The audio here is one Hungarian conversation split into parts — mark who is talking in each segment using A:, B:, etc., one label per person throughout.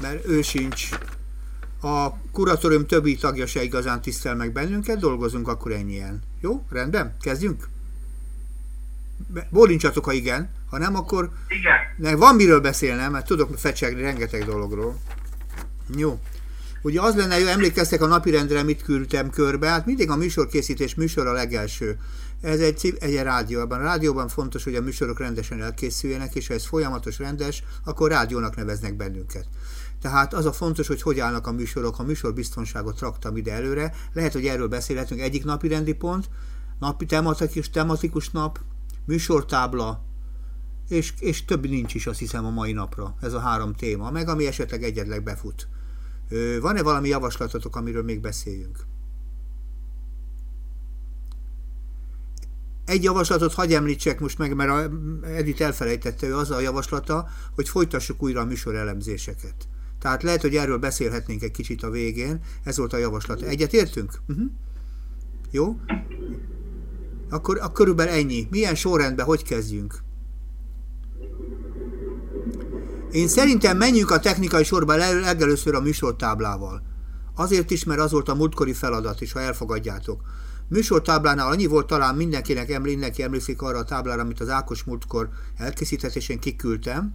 A: mert ő sincs. A kuratórium többi tagja se igazán tisztel meg bennünket, dolgozunk akkor ennyien. Jó? Rendben? Kezdjünk? Bólincsatok, ha igen. Ha nem, akkor
B: igen.
A: van miről beszélnem, mert tudok fecsegni rengeteg dologról. Jó. Ugye az lenne, hogy emlékeztek a napirendre, mit küldtem körbe, hát mindig a műsorkészítés műsor a legelső. Ez egy, egy rádióban. A rádióban fontos, hogy a műsorok rendesen elkészüljenek, és ha ez folyamatos, rendes, akkor rádiónak neveznek bennünket. Tehát az a fontos, hogy hogy állnak a műsorok, a műsorbiztonságot raktam ide előre. Lehet, hogy erről beszélhetünk egyik napi rendi pont, napi tematikus, tematikus nap, műsortábla, és, és több nincs is azt hiszem a mai napra, ez a három téma, meg ami esetleg egyedleg befut. Van-e valami javaslatotok, amiről még beszéljünk? Egy javaslatot hagy említsek most meg, mert Edith elfelejtette, ő az a javaslata, hogy folytassuk újra a műsor elemzéseket. Tehát lehet, hogy erről beszélhetnénk egy kicsit a végén. Ez volt a javaslat. Egyet értünk? Uh-huh. Jó? Akkor, akkor körülbelül ennyi. Milyen sorrendben, hogy kezdjünk? Én szerintem menjünk a technikai sorba legelőször a műsortáblával. Azért is, mert az volt a múltkori feladat is, ha elfogadjátok. Műsortáblánál annyi volt talán mindenkinek, mindenki emlékszik arra a táblára, amit az Ákos múltkor elkészített, és én kiküldtem,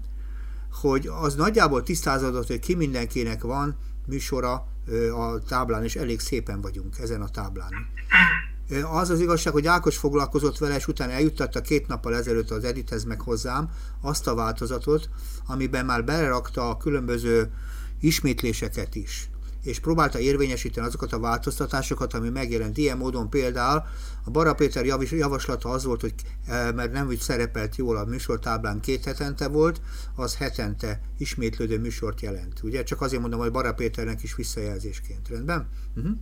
A: hogy az nagyjából tisztázódott, hogy ki mindenkinek van műsora a táblán, és elég szépen vagyunk ezen a táblán. Az az igazság, hogy Ákos foglalkozott vele, és utána eljuttatta két nappal ezelőtt az Edithez meg hozzám azt a változatot, amiben már belerakta a különböző ismétléseket is és próbálta érvényesíteni azokat a változtatásokat, ami megjelent. Ilyen módon például a Bara Péter javaslata az volt, hogy e, mert nem úgy szerepelt jól a műsortáblán két hetente volt, az hetente ismétlődő műsort jelent. Ugye? Csak azért mondom, hogy Bara Péternek is visszajelzésként. Rendben?
B: Uh-huh.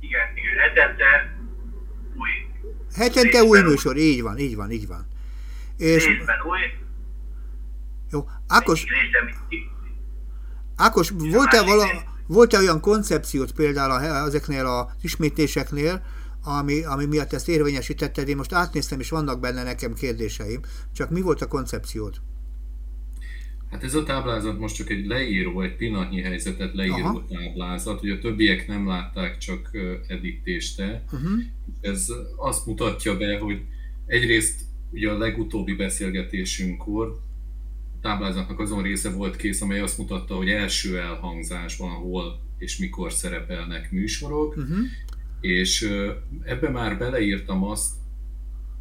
B: Igen, igen, hetente új.
A: Hetente új műsor, így van, így van, így van.
B: És, részben új.
A: Jó, Ákos, Ákos, volt-e vala, volt-e olyan koncepciót például ezeknél az ismétléseknél, ami, ami miatt ezt érvényesítetted? Én most átnéztem, és vannak benne nekem kérdéseim. Csak mi volt a koncepciód?
C: Hát ez a táblázat most csak egy leíró, egy pillanatnyi helyzetet leíró Aha. táblázat, hogy a többiek nem látták, csak Edith és te. Uh-huh. Ez azt mutatja be, hogy egyrészt ugye a legutóbbi beszélgetésünkkor táblázatnak azon része volt kész, amely azt mutatta, hogy első elhangzásban hol és mikor szerepelnek műsorok, uh-huh. és ebbe már beleírtam azt,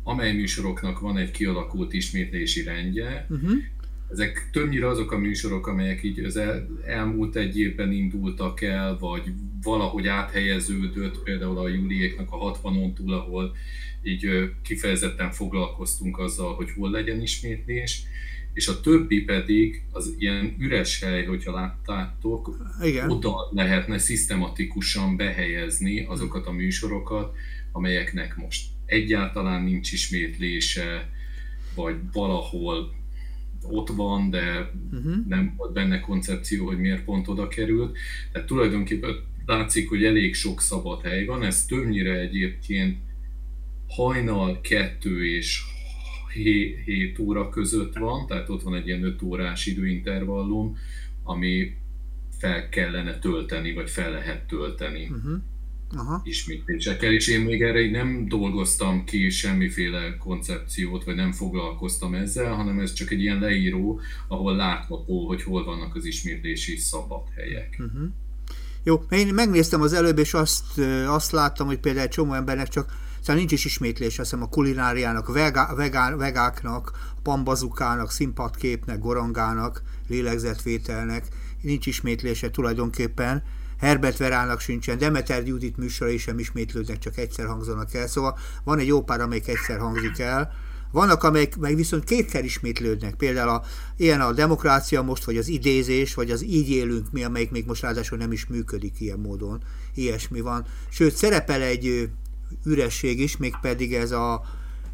C: amely műsoroknak van egy kialakult ismétlési rendje. Uh-huh. Ezek többnyire azok a műsorok, amelyek így az el, elmúlt egy évben indultak el, vagy valahogy áthelyeződött, például a Júliéknak a 60-on túl, ahol így kifejezetten foglalkoztunk azzal, hogy hol legyen ismétlés és a többi pedig az ilyen üres hely, hogyha láttátok, Igen. oda lehetne szisztematikusan behelyezni azokat a műsorokat, amelyeknek most egyáltalán nincs ismétlése, vagy valahol ott van, de uh-huh. nem volt benne koncepció, hogy miért pont oda került. Tehát tulajdonképpen látszik, hogy elég sok szabad hely van, ez többnyire egyébként hajnal kettő és 7 óra között van, tehát ott van egy ilyen 5 órás időintervallum, ami fel kellene tölteni, vagy fel lehet tölteni uh-huh. Aha. ismétlésekkel, és én még erre nem dolgoztam ki semmiféle koncepciót, vagy nem foglalkoztam ezzel, hanem ez csak egy ilyen leíró, ahol látható, hogy hol vannak az ismétlési szabad helyek. Uh-huh.
A: Jó, én megnéztem az előbb, és azt, azt láttam, hogy például egy csomó embernek csak Szóval nincs is ismétlés, azt hiszem a kulináriának, vegá, vegá, vegáknak, pambazukának, színpadképnek, gorongának, lélegzetvételnek, nincs ismétlése tulajdonképpen. Herbert Verának sincsen, Demeter Judit műsorai sem ismétlődnek, csak egyszer hangzanak el. Szóval van egy jó pár, amelyik egyszer hangzik el. Vannak, amelyek meg viszont kétszer ismétlődnek. Például a, ilyen a demokrácia most, vagy az idézés, vagy az így élünk mi, amelyik még most ráadásul nem is működik ilyen módon. Ilyesmi van. Sőt, szerepel egy üresség is, mégpedig ez a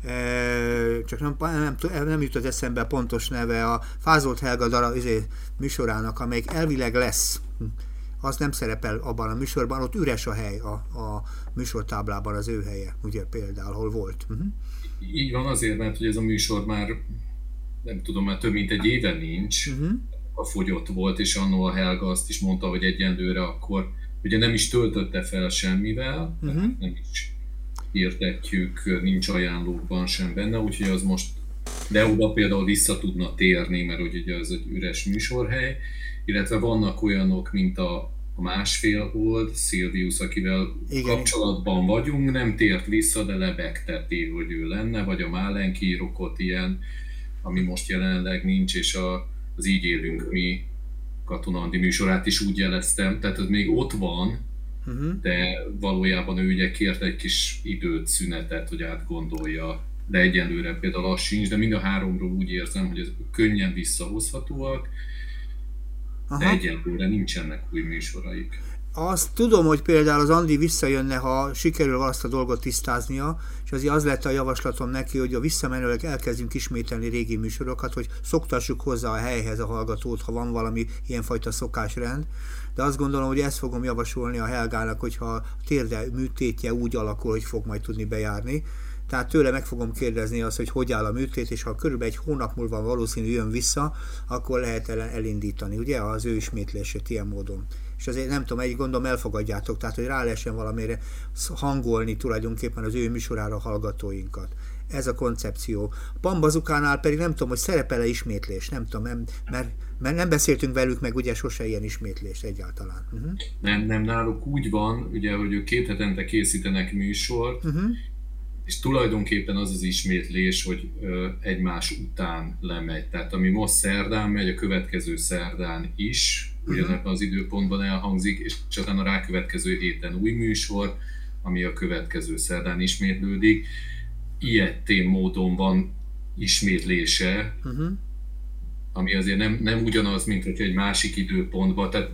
A: e, csak nem, nem, nem jut az eszembe pontos neve, a Fázolt Helga darab izé, műsorának, amelyik elvileg lesz, az nem szerepel abban a műsorban, ott üres a hely a, a műsortáblában az ő helye, ugye például, hol volt. Uh-huh.
C: Így van azért, mert hogy ez a műsor már nem tudom, már több mint egy éve nincs, uh-huh. a fogyott volt, és annó a Helga azt is mondta, hogy egyenlőre akkor ugye nem is töltötte fel semmivel, uh-huh. nem is hirdetjük, nincs ajánlókban sem benne, úgyhogy az most, de oda például vissza tudna térni, mert ugye az egy üres műsorhely, illetve vannak olyanok, mint a, a másfél old, Silvius, akivel Igen. kapcsolatban vagyunk, nem tért vissza, de lebegteti, hogy ő lenne, vagy a Málenki rokot ilyen, ami most jelenleg nincs, és a, az Így élünk mi katonandi műsorát is úgy jeleztem, tehát ez még ott van, uh-huh. de valójában ő ugye kért egy kis időt, szünetet, hogy átgondolja, de egyenlőre például az sincs, de mind a háromról úgy érzem, hogy ez könnyen visszahozhatóak, Aha. de egyenlőre nincsenek új műsoraik.
A: Azt tudom, hogy például az Andi visszajönne, ha sikerül azt a dolgot tisztáznia, és azért az lett a javaslatom neki, hogy a visszamenőleg elkezdjünk ismételni régi műsorokat, hogy szoktassuk hozzá a helyhez a hallgatót, ha van valami ilyenfajta szokásrend. De azt gondolom, hogy ezt fogom javasolni a Helgának, hogyha a térde műtétje úgy alakul, hogy fog majd tudni bejárni. Tehát tőle meg fogom kérdezni azt, hogy hogy áll a műtét, és ha körülbelül egy hónap múlva valószínű jön vissza, akkor lehet elindítani, ugye, az ő ismétlését ilyen módon és azért nem tudom, egy gondolom elfogadjátok, tehát hogy rá lehessen valamire hangolni tulajdonképpen az ő műsorára a hallgatóinkat. Ez a koncepció. Pambazukánál pedig nem tudom, hogy szerepele ismétlés, nem tudom, nem, mert, mert nem beszéltünk velük meg ugye sose ilyen ismétlést egyáltalán. Uh-huh.
C: Nem, nem, náluk úgy van, ugye, hogy ők két hetente készítenek műsort, uh-huh és tulajdonképpen az az ismétlés, hogy egymás után lemegy. Tehát ami most szerdán megy, a következő szerdán is, ugyanebben az időpontban elhangzik, és utána a rákövetkező héten új műsor, ami a következő szerdán ismétlődik. Ilyetén módon van ismétlése, uh-huh. ami azért nem, nem ugyanaz, mint hogy egy másik időpontban, tehát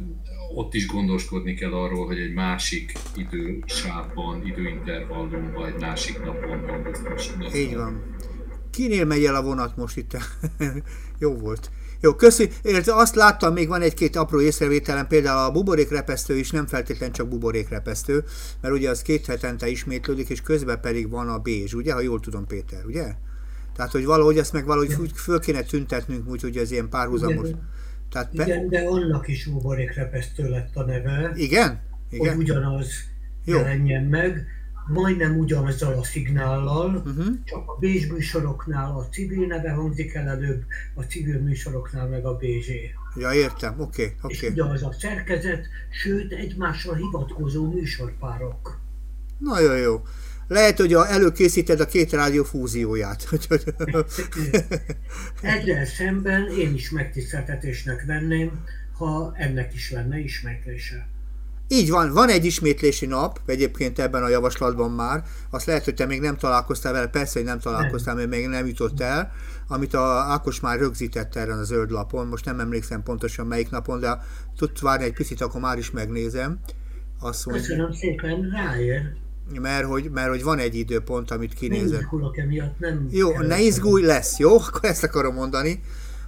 C: ott is gondoskodni kell arról, hogy egy másik idősávban, időintervallumban, egy másik napon van biztos.
A: Így van. Kinél megy el a vonat most itt? Jó volt. Jó, köszi. Érte, azt láttam, még van egy-két apró észrevételem, például a buborékrepesztő is nem feltétlenül csak buborékrepesztő, mert ugye az két hetente ismétlődik, és közben pedig van a bézs, ugye, ha jól tudom, Péter, ugye? Tehát, hogy valahogy ezt meg valahogy föl kéne tüntetnünk, úgyhogy ez ilyen párhuzamos.
D: Igen, Tehát be... igen de annak is buborékrepesztő lett a neve.
A: Igen?
D: Igen? Hogy ugyanaz Jó. jelenjen meg majdnem ugyanazzal a szignállal, uh-huh. csak a Bézs műsoroknál a civil neve hangzik el előbb, a civil műsoroknál meg a BZ.
A: Ja, értem, oké, okay.
D: Okay. És ugyanaz a szerkezet, sőt egymásra hivatkozó műsorpárok.
A: Nagyon jó. Lehet, hogy a, előkészíted a két rádió fúzióját.
D: Egyre szemben én is megtiszteltetésnek venném, ha ennek is lenne ismétlése.
A: Így van, van egy ismétlési nap, egyébként ebben a javaslatban már, azt lehet, hogy te még nem találkoztál vele, persze, hogy nem találkoztál, mert még nem jutott el, amit a Ákos már rögzített erre a zöld lapon, most nem emlékszem pontosan melyik napon, de tudsz várni egy picit, akkor már is megnézem.
D: Azt mondja, Köszönöm szépen, ráér.
A: Mert hogy, mert hogy van egy időpont, amit kinézem.
D: Ne emiatt, nem
A: Jó, ne izgulj, lesz, jó? Akkor ezt akarom mondani.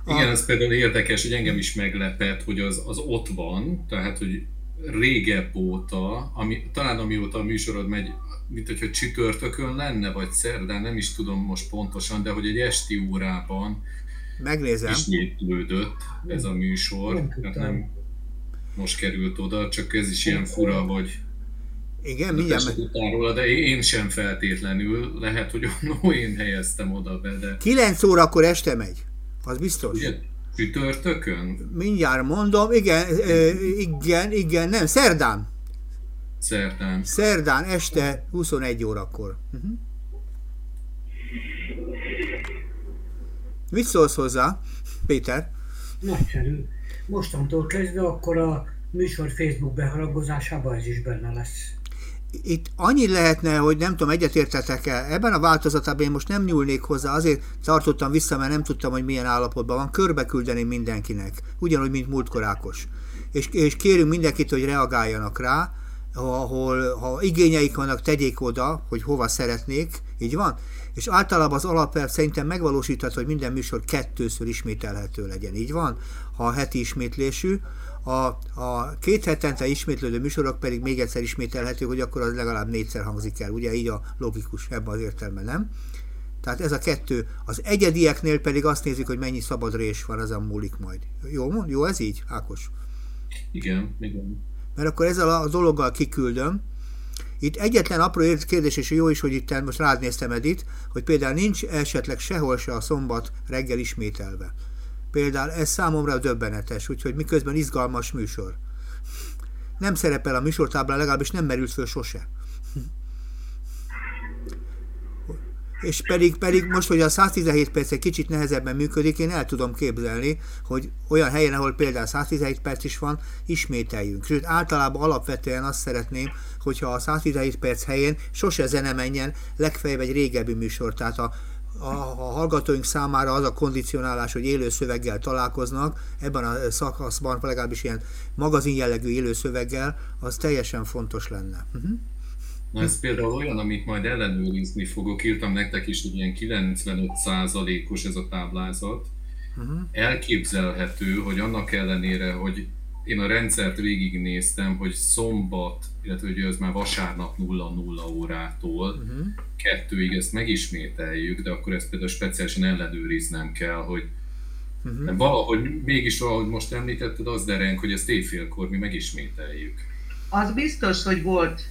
C: Igen, a... ez például érdekes, hogy engem is meglepett, hogy az, az ott van, tehát hogy régebb óta, ami, talán amióta a műsorod megy, mint hogyha csütörtökön lenne, vagy szerdán, nem is tudom most pontosan, de hogy egy esti órában
A: Megnézem.
C: ismétlődött ez a műsor. Nem, tehát nem most került oda, csak ez is ilyen fura, hogy
A: igen, mindjárt
C: róla, de én sem feltétlenül, lehet, hogy annó én helyeztem oda be, de...
A: 9 órakor este megy, az biztos. Ugye?
C: Csütörtökön?
A: Mindjárt mondom, igen, igen, igen, nem, szerdán.
C: Szerdán.
A: Szerdán este 21 órakor. Uh-huh. Mit szólsz hozzá, Péter?
D: Nagyszerű. Mostantól kezdve akkor a műsor Facebook beharagozásában ez is benne lesz
A: itt annyi lehetne, hogy nem tudom, egyetértetek el. Ebben a változatában én most nem nyúlnék hozzá, azért tartottam vissza, mert nem tudtam, hogy milyen állapotban van. Körbe küldeném mindenkinek, ugyanúgy, mint múltkor Ákos. És, és kérünk mindenkit, hogy reagáljanak rá, ahol ha igényeik vannak, tegyék oda, hogy hova szeretnék, így van? És általában az alapelv szerintem megvalósítható, hogy minden műsor kettőször ismételhető legyen, így van? Ha a heti ismétlésű, a, a két hetente ismétlődő műsorok pedig még egyszer ismételhető, hogy akkor az legalább négyszer hangzik el. Ugye így a logikus ebben az értelme, nem? Tehát ez a kettő. Az egyedieknél pedig azt nézzük, hogy mennyi szabad rés van, ezen múlik majd. Jó, mond? Jó ez így, Ákos?
C: Igen, igen.
A: Mert akkor ezzel a dologgal kiküldöm. Itt egyetlen apró kérdés, és jó is, hogy itt most rád néztem Edit, hogy például nincs esetleg sehol se a szombat reggel ismételve. Például ez számomra döbbenetes, úgyhogy miközben izgalmas műsor. Nem szerepel a műsortáblán, legalábbis nem merült föl sose. és pedig, pedig most, hogy a 117 perc egy kicsit nehezebben működik, én el tudom képzelni, hogy olyan helyen, ahol például 117 perc is van, ismételjünk. Sőt, általában alapvetően azt szeretném, hogyha a 117 perc helyén sose zene menjen, legfeljebb egy régebbi műsor. Tehát a, a, a hallgatóink számára az a kondicionálás, hogy élő szöveggel találkoznak, ebben a szakaszban legalábbis ilyen magazin jellegű élő szöveggel, az teljesen fontos lenne. Uh-huh.
C: Na ez például olyan, amit majd ellenőrizni fogok, írtam nektek is, hogy ilyen 95%-os ez a táblázat. Uh-huh. Elképzelhető, hogy annak ellenére, hogy én a rendszert végignéztem, hogy szombat, illetve hogy ez már vasárnap 0-0 órától uh-huh. kettőig ezt megismételjük, de akkor ezt például speciálisan ellenőriznem kell, hogy uh-huh. valahogy, mégis valahogy most említetted, az derenk, hogy ezt éjfélkor mi megismételjük.
E: Az biztos, hogy volt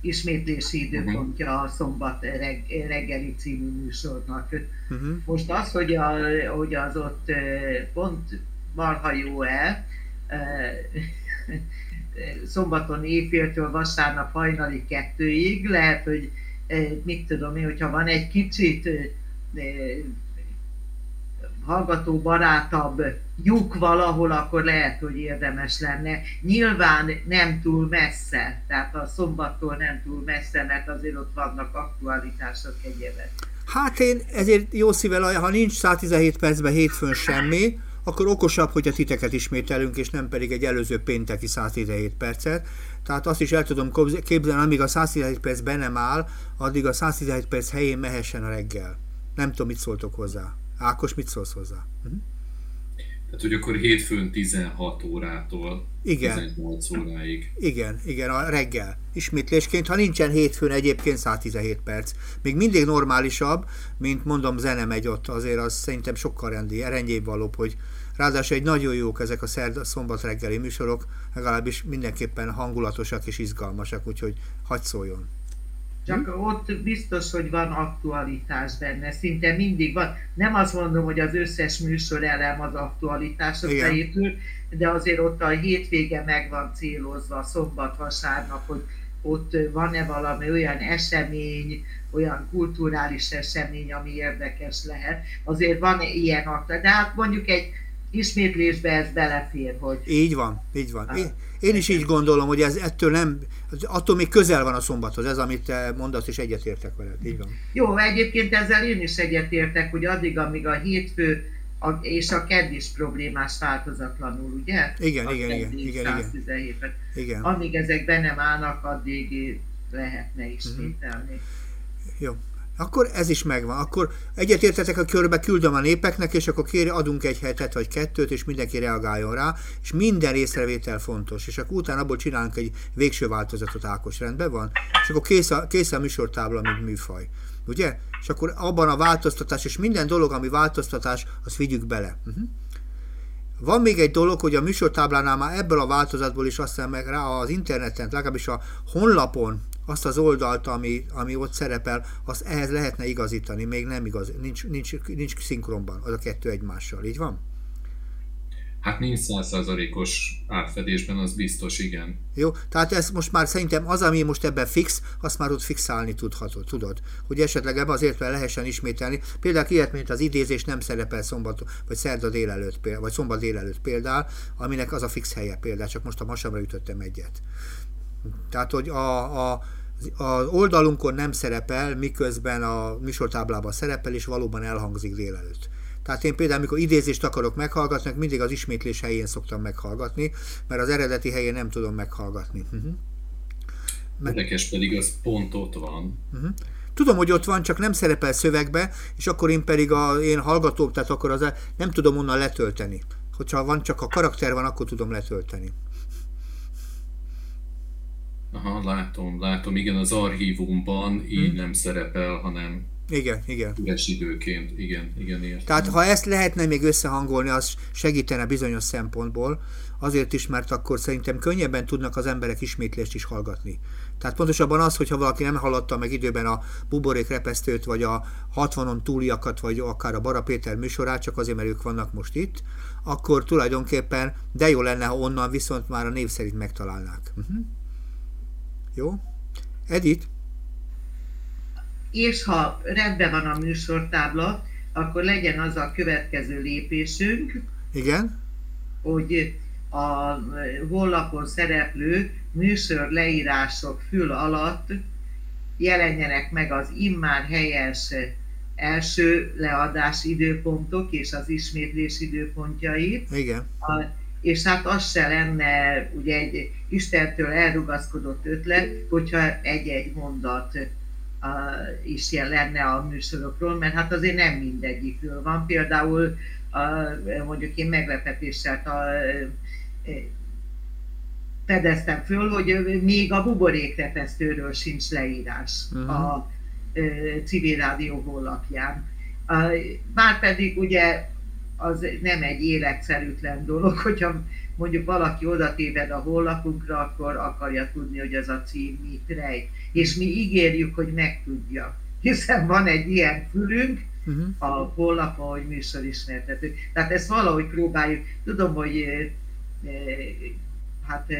E: ismétlési időpontja a szombat reg, reggeli című műsornak. Uh-huh. Most az, hogy, a, hogy az ott pont marha jó-e, szombaton éjféltől vasárnap hajnali kettőig, lehet, hogy mit tudom én, hogyha van egy kicsit hallgató barátabb lyuk valahol, akkor lehet, hogy érdemes lenne. Nyilván nem túl messze, tehát a szombattól nem túl messze, mert azért ott vannak aktualitások egyébek.
A: Hát én ezért jó szível, ha nincs 117 percben hétfőn semmi, akkor okosabb, hogy a titeket ismételünk, és nem pedig egy előző pénteki 117 percet. Tehát azt is el tudom képzelni, amíg a 117 perc be nem áll, addig a 117 perc helyén mehessen a reggel. Nem tudom, mit szóltok hozzá. Ákos, mit szólsz hozzá? Uh-huh.
C: Tehát, hogy akkor hétfőn 16 órától igen. 18 óráig.
A: Igen, igen, a reggel. Ismétlésként, ha nincsen hétfőn egyébként 117 perc. Még mindig normálisabb, mint mondom, zene megy ott, azért az szerintem sokkal rendi, rendjébb valóbb, hogy ráadásul egy nagyon jók ezek a szerda, szombat reggeli műsorok, legalábbis mindenképpen hangulatosak és izgalmasak, úgyhogy hagyd szóljon.
E: Csak hm? ott biztos, hogy van aktualitás benne, szinte mindig van. Nem azt mondom, hogy az összes műsor elem az aktualitásokra épül, de azért ott a hétvége meg van célozva, szombat, vasárnap, hogy ott van-e valami olyan esemény, olyan kulturális esemény, ami érdekes lehet. Azért van ilyen akta, de hát mondjuk egy ismétlésbe ez belefér, hogy...
A: Így van, így van. Én, én is így gondolom, hogy ez ettől nem, attól még közel van a szombathoz, ez amit te mondasz, és egyetértek veled, így van.
E: Jó, egyébként ezzel én is egyetértek, hogy addig, amíg a hétfő a, és a kedd is problémás változatlanul, ugye?
A: Igen, a igen, igen, igen,
E: igen. igen. Amíg ezek be nem állnak, addig lehetne ismételni. Uh-huh.
A: Jó. Akkor ez is megvan. Akkor egyetértetek a körbe, küldöm a népeknek, és akkor kéri, adunk egy hetet vagy kettőt, és mindenki reagáljon rá, és minden részrevétel fontos. És akkor utána abból csinálunk egy végső változatot, Ákos rendben van, és akkor kész a, kész a műsortábla, mint műfaj. Ugye? És akkor abban a változtatás, és minden dolog, ami változtatás, azt vigyük bele. Uh-huh. Van még egy dolog, hogy a műsortáblánál már ebből a változatból is aztán meg rá az interneten, legalábbis a honlapon azt az oldalt, ami, ami ott szerepel, azt ehhez lehetne igazítani, még nem igaz, nincs, nincs, nincs szinkronban az a kettő egymással, így van?
C: Hát nincs százszázalékos átfedésben, az biztos, igen.
A: Jó, tehát ez most már szerintem az, ami most ebben fix, azt már ott fixálni tudhatod, tudod? Hogy esetleg ebben azért lehessen ismételni. Például ilyet, mint az idézés nem szerepel szombat, vagy szerda délelőtt, például, vagy szombat délelőtt például, aminek az a fix helye például, csak most a masamra ütöttem egyet. Tehát, hogy a, a, az oldalunkon nem szerepel, miközben a műsortáblában szerepel, és valóban elhangzik délelőtt. Tehát én például, amikor idézést akarok meghallgatni, mindig az ismétlés helyén szoktam meghallgatni, mert az eredeti helyén nem tudom meghallgatni. Uh-huh.
C: Mert... Érdekes pedig az pont ott van.
A: Uh-huh. Tudom, hogy ott van, csak nem szerepel szövegbe, és akkor én pedig a én hallgatók, tehát akkor az nem tudom onnan letölteni. Hogyha van, csak a karakter van, akkor tudom letölteni.
C: Aha, látom, látom. Igen, az archívumban így hmm. nem szerepel, hanem
A: Igen, igen.
C: Üres időként, igen, igen, értem.
A: Tehát ha ezt lehetne még összehangolni, az segítene bizonyos szempontból, azért is, mert akkor szerintem könnyebben tudnak az emberek ismétlést is hallgatni. Tehát pontosabban az, hogyha valaki nem hallotta meg időben a buborék repesztőt, vagy a 60-on túliakat, vagy akár a Bara Péter műsorát, csak azért, mert ők vannak most itt, akkor tulajdonképpen, de jó lenne, ha onnan viszont már a név szerint megtalálnák. Uh-huh. Jó? Edith?
E: És ha rendben van a műsortábla, akkor legyen az a következő lépésünk.
A: Igen?
E: Hogy a honlapon szereplő műsor leírások fül alatt jelenjenek meg az immár helyes első leadás időpontok és az ismétlés időpontjai.
A: Igen.
E: A, és hát az se lenne ugye egy Istentől elrugaszkodott ötlet, hogyha egy-egy mondat a, is lenne a műsorokról, mert hát azért nem mindegyikről van. Például a, mondjuk én meglepetéssel a, fedeztem föl, hogy még a buborékrepesztőről sincs leírás uh-huh. a civil rádió honlapján. Márpedig ugye az nem egy életszerűtlen dolog, hogyha mondjuk valaki oda téved a honlapunkra, akkor akarja tudni, hogy ez a cím mit rejt. És mi ígérjük, hogy megtudja. Hiszen van egy ilyen fülünk, uh-huh. a honlapon, hogy műsorismertető. Tehát ezt valahogy próbáljuk. Tudom, hogy hát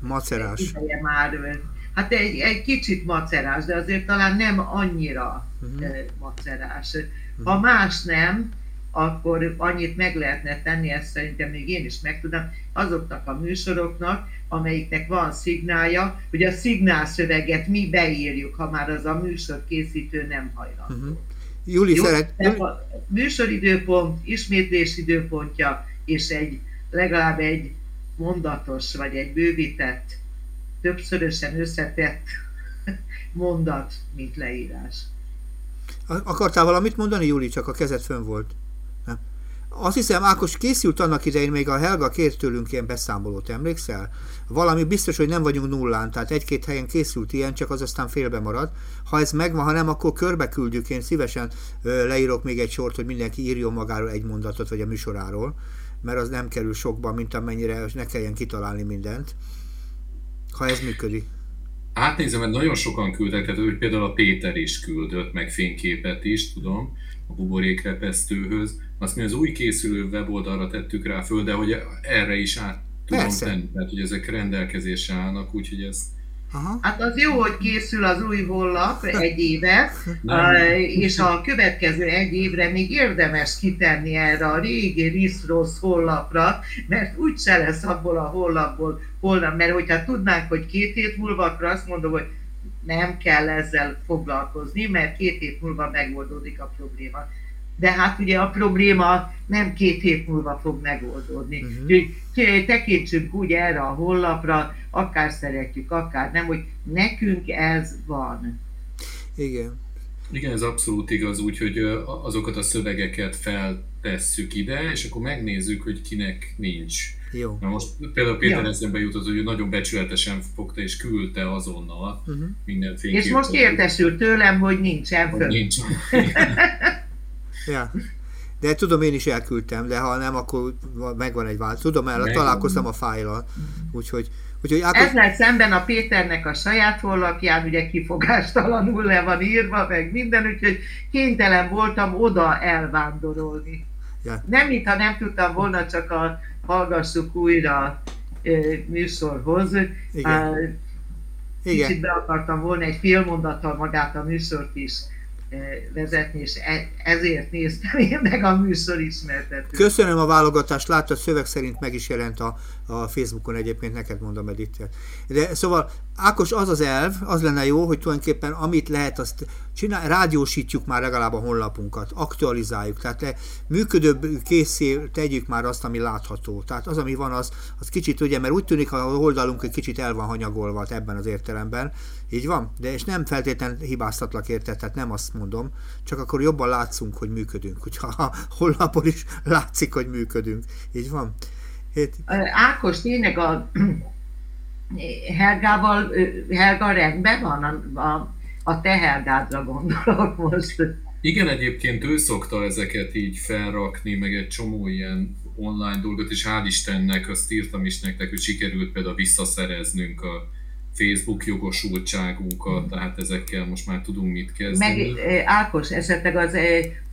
A: macerás.
E: már, hát egy, egy kicsit macerás, de azért talán nem annyira uh-huh. macerás. Ha uh-huh. más nem, akkor annyit meg lehetne tenni, ezt szerintem még én is megtudom, azoknak a műsoroknak, amelyiknek van szignálja, hogy a szignálszöveget mi beírjuk, ha már az a műsor készítő nem hajlandó. Uh-huh.
A: Júli Jó, szeret...
E: A műsoridőpont, ismétlés időpontja, és egy legalább egy mondatos, vagy egy bővített, többszörösen összetett mondat, mint leírás.
A: Akartál valamit mondani, Júli? Csak a kezed fönn volt. Azt hiszem, Ákos készült annak idején, még a Helga kért tőlünk ilyen beszámolót, emlékszel? Valami biztos, hogy nem vagyunk nullán, tehát egy-két helyen készült ilyen, csak az aztán félbe marad. Ha ez megvan, ha nem, akkor körbe küldjük, én szívesen leírok még egy sort, hogy mindenki írjon magáról egy mondatot, vagy a műsoráról mert az nem kerül sokba, mint amennyire ne kelljen kitalálni mindent, ha ez működik.
C: Átnézem, mert nagyon sokan küldtek, tehát hogy például a Péter is küldött, meg fényképet is, tudom, a buborékrepesztőhöz. Azt mi az új készülő weboldalra tettük rá föl, de hogy erre is át tudom Persze. tenni, tehát hogy ezek rendelkezésre állnak, úgyhogy ezt
E: Aha. Hát az jó, hogy készül az új honlap egy éve, és a következő egy évre még érdemes kitenni erre a régi risz-rossz honlapra, mert úgyse lesz abból a honlapból holnap, mert hogyha tudnánk, hogy két hét múlva, akkor azt mondom, hogy nem kell ezzel foglalkozni, mert két hét múlva megoldódik a probléma de hát ugye a probléma nem két hét múlva fog megoldódni. Uh-huh. Úgyhogy tekintsünk úgy erre a honlapra, akár szeretjük, akár nem, hogy nekünk ez van.
A: Igen.
C: Igen, ez abszolút igaz, úgyhogy azokat a szövegeket feltesszük ide, és akkor megnézzük, hogy kinek nincs.
A: Jó.
C: Na most például Péter ja. eszembe jutott, hogy ő nagyon becsületesen fogta és küldte azonnal uh-huh. minden fényképet.
E: És most értesült tőlem, hogy nincsen
C: föl. Nincs.
A: Ja. De tudom, én is elküldtem, de ha nem, akkor megvan egy vált. Tudom, mert találkoztam a fájlal. Úgyhogy, úgyhogy
E: akkor... Ezzel szemben a Péternek a saját honlapján ugye kifogástalanul le van írva, meg minden, úgyhogy kénytelen voltam oda elvándorolni. Ja. Nem, mintha nem tudtam volna, csak a hallgassuk újra műsorhoz. Igen. Kicsit Igen. be akartam volna egy fél mondattal magát a műsort is vezetni, és e, ezért néztem én meg a műsor ismertetőt.
A: Köszönöm a válogatást, láttad, szöveg szerint meg is jelent a, a Facebookon egyébként, neked mondom, Edith. De szóval Ákos, az az elv, az lenne jó, hogy tulajdonképpen amit lehet, azt csinál, rádiósítjuk már legalább a honlapunkat, aktualizáljuk, tehát működőbb készé tegyük már azt, ami látható. Tehát az, ami van, az, az kicsit, ugye, mert úgy tűnik, a oldalunk egy kicsit el van hanyagolva ebben az értelemben, így van, de és nem feltétlenül hibáztatlak érte, tehát nem azt mondom, csak akkor jobban látszunk, hogy működünk, hogyha a honlapon is látszik, hogy működünk. Így van.
E: Hét... Ákos, tényleg a Helgával, Helga rendben van a, a, a teherdádra gondolok most.
C: Igen, egyébként ő szokta ezeket így felrakni, meg egy csomó ilyen online dolgot, és hál' Istennek, azt írtam is nektek, hogy sikerült például visszaszereznünk a Facebook jogosultságunkat, hmm. tehát ezekkel most már tudunk mit kezdeni.
E: Meg Ákos, esetleg az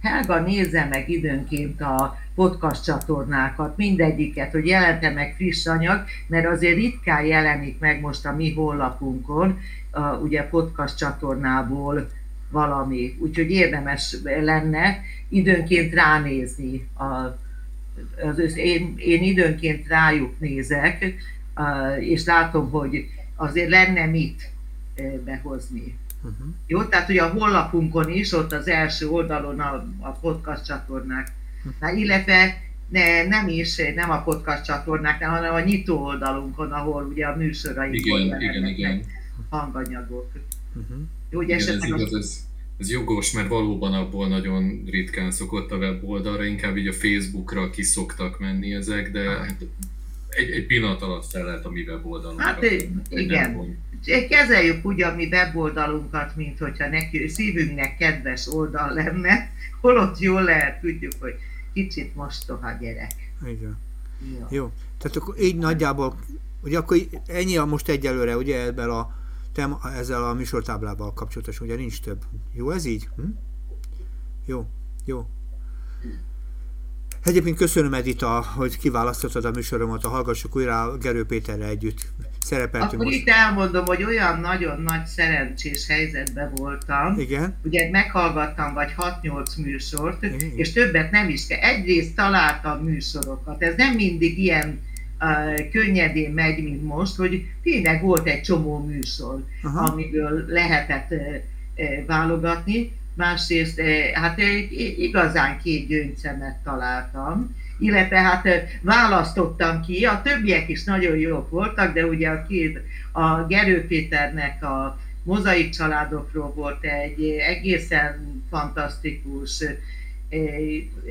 E: Helga nézze meg időnként a podcast csatornákat, mindegyiket, hogy jelente meg friss anyag, mert azért ritkán jelenik meg most a mi honlapunkon, a, ugye podcast csatornából valami. Úgyhogy érdemes lenne időnként ránézni. A, az, az, én, én időnként rájuk nézek, és látom, hogy azért lenne mit behozni. Uh-huh. Jó, tehát ugye a honlapunkon is, ott az első oldalon a, a podcast csatornák, uh-huh. Na, illetve ne, nem is, nem a podcast csatornáknál, hanem a nyitó oldalunkon, ahol ugye a műsoraink
C: igen, igen, igen.
E: hanganyagok.
C: Uh-huh. Jó, ugye igen, ez igaz, ez, ez jogos, mert valóban abból nagyon ritkán szokott a weboldalra, inkább így a Facebookra ki szoktak menni ezek, de hát egy, egy pillanat alatt fel lehet a mi weboldalunkra.
E: Hát igen, kezeljük úgy a mi weboldalunkat, mint hogyha neki, szívünknek kedves oldal lenne, holott jól lehet, tudjuk, hogy kicsit mostoha gyerek.
A: Igen. Jó. Jó. Tehát akkor így nagyjából, ugye akkor ennyi a most egyelőre, ugye ebben a tem, ezzel a műsortáblával kapcsolatos, ugye nincs több. Jó ez így? Hm? Jó, jó. Egyébként köszönöm Edita, hogy kiválasztottad a műsoromat, a Hallgassuk újra Gerő Péterrel együtt szerepeltünk
E: Akkor most. itt elmondom, hogy olyan nagyon nagy szerencsés helyzetben voltam.
A: Igen.
E: Ugye meghallgattam vagy 6-8 műsort, Igen. és többet nem is kell. Egyrészt találtam műsorokat. Ez nem mindig ilyen uh, könnyedén megy, mint most, hogy tényleg volt egy csomó műsor, Aha. amiből lehetett uh, uh, válogatni másrészt eh, hát eh, igazán két gyöngyszemet találtam, illetve hát eh, választottam ki, a többiek is nagyon jók voltak, de ugye a két, a Gerő Péternek a mozaik családokról volt egy egészen fantasztikus,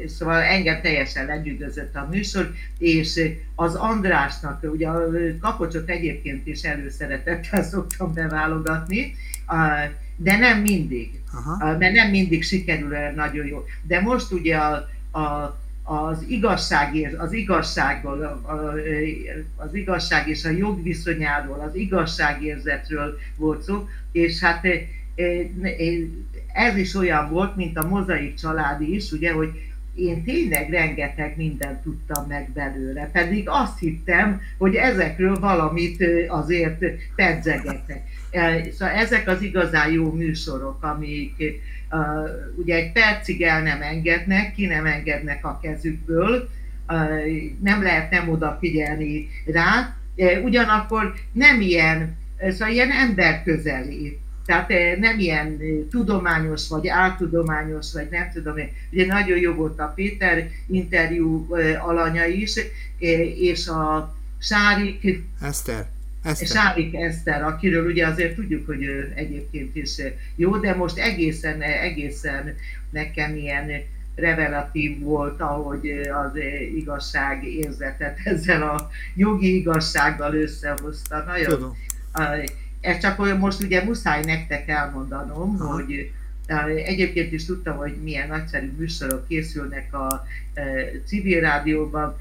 E: szóval engem teljesen lenyűgözött a műsor, és az Andrásnak, ugye a kapocsot egyébként is előszeretettel szoktam beválogatni, de nem mindig, Aha. mert nem mindig sikerül el nagyon jó. De most ugye a, a, az igazság, az igazságból, az igazság és a jogviszonyáról, az igazságérzetről volt szó, és hát ez is olyan volt, mint a mozaik család is, ugye, hogy én tényleg rengeteg mindent tudtam meg belőle, pedig azt hittem, hogy ezekről valamit azért pedzegetek. Szóval ezek az igazán jó műsorok, amik uh, ugye egy percig el nem engednek, ki nem engednek a kezükből, uh, nem lehet nem odafigyelni rá, ugyanakkor nem ilyen, szóval ilyen emberközeli, tehát nem ilyen tudományos, vagy áltudományos, vagy nem tudom én. Ugye nagyon jó volt a Péter interjú alanya is, és a Sárik...
A: Eszter.
E: Eszter. Sárik Eszter, akiről ugye azért tudjuk, hogy ő egyébként is jó, de most egészen, egészen nekem ilyen revelatív volt, ahogy az igazság érzetet ezzel a jogi igazsággal összehozta. Nagyon, Tudom. Ez csak most ugye muszáj nektek elmondanom, Aha. hogy Egyébként is tudtam, hogy milyen nagyszerű műsorok készülnek a civil rádióban,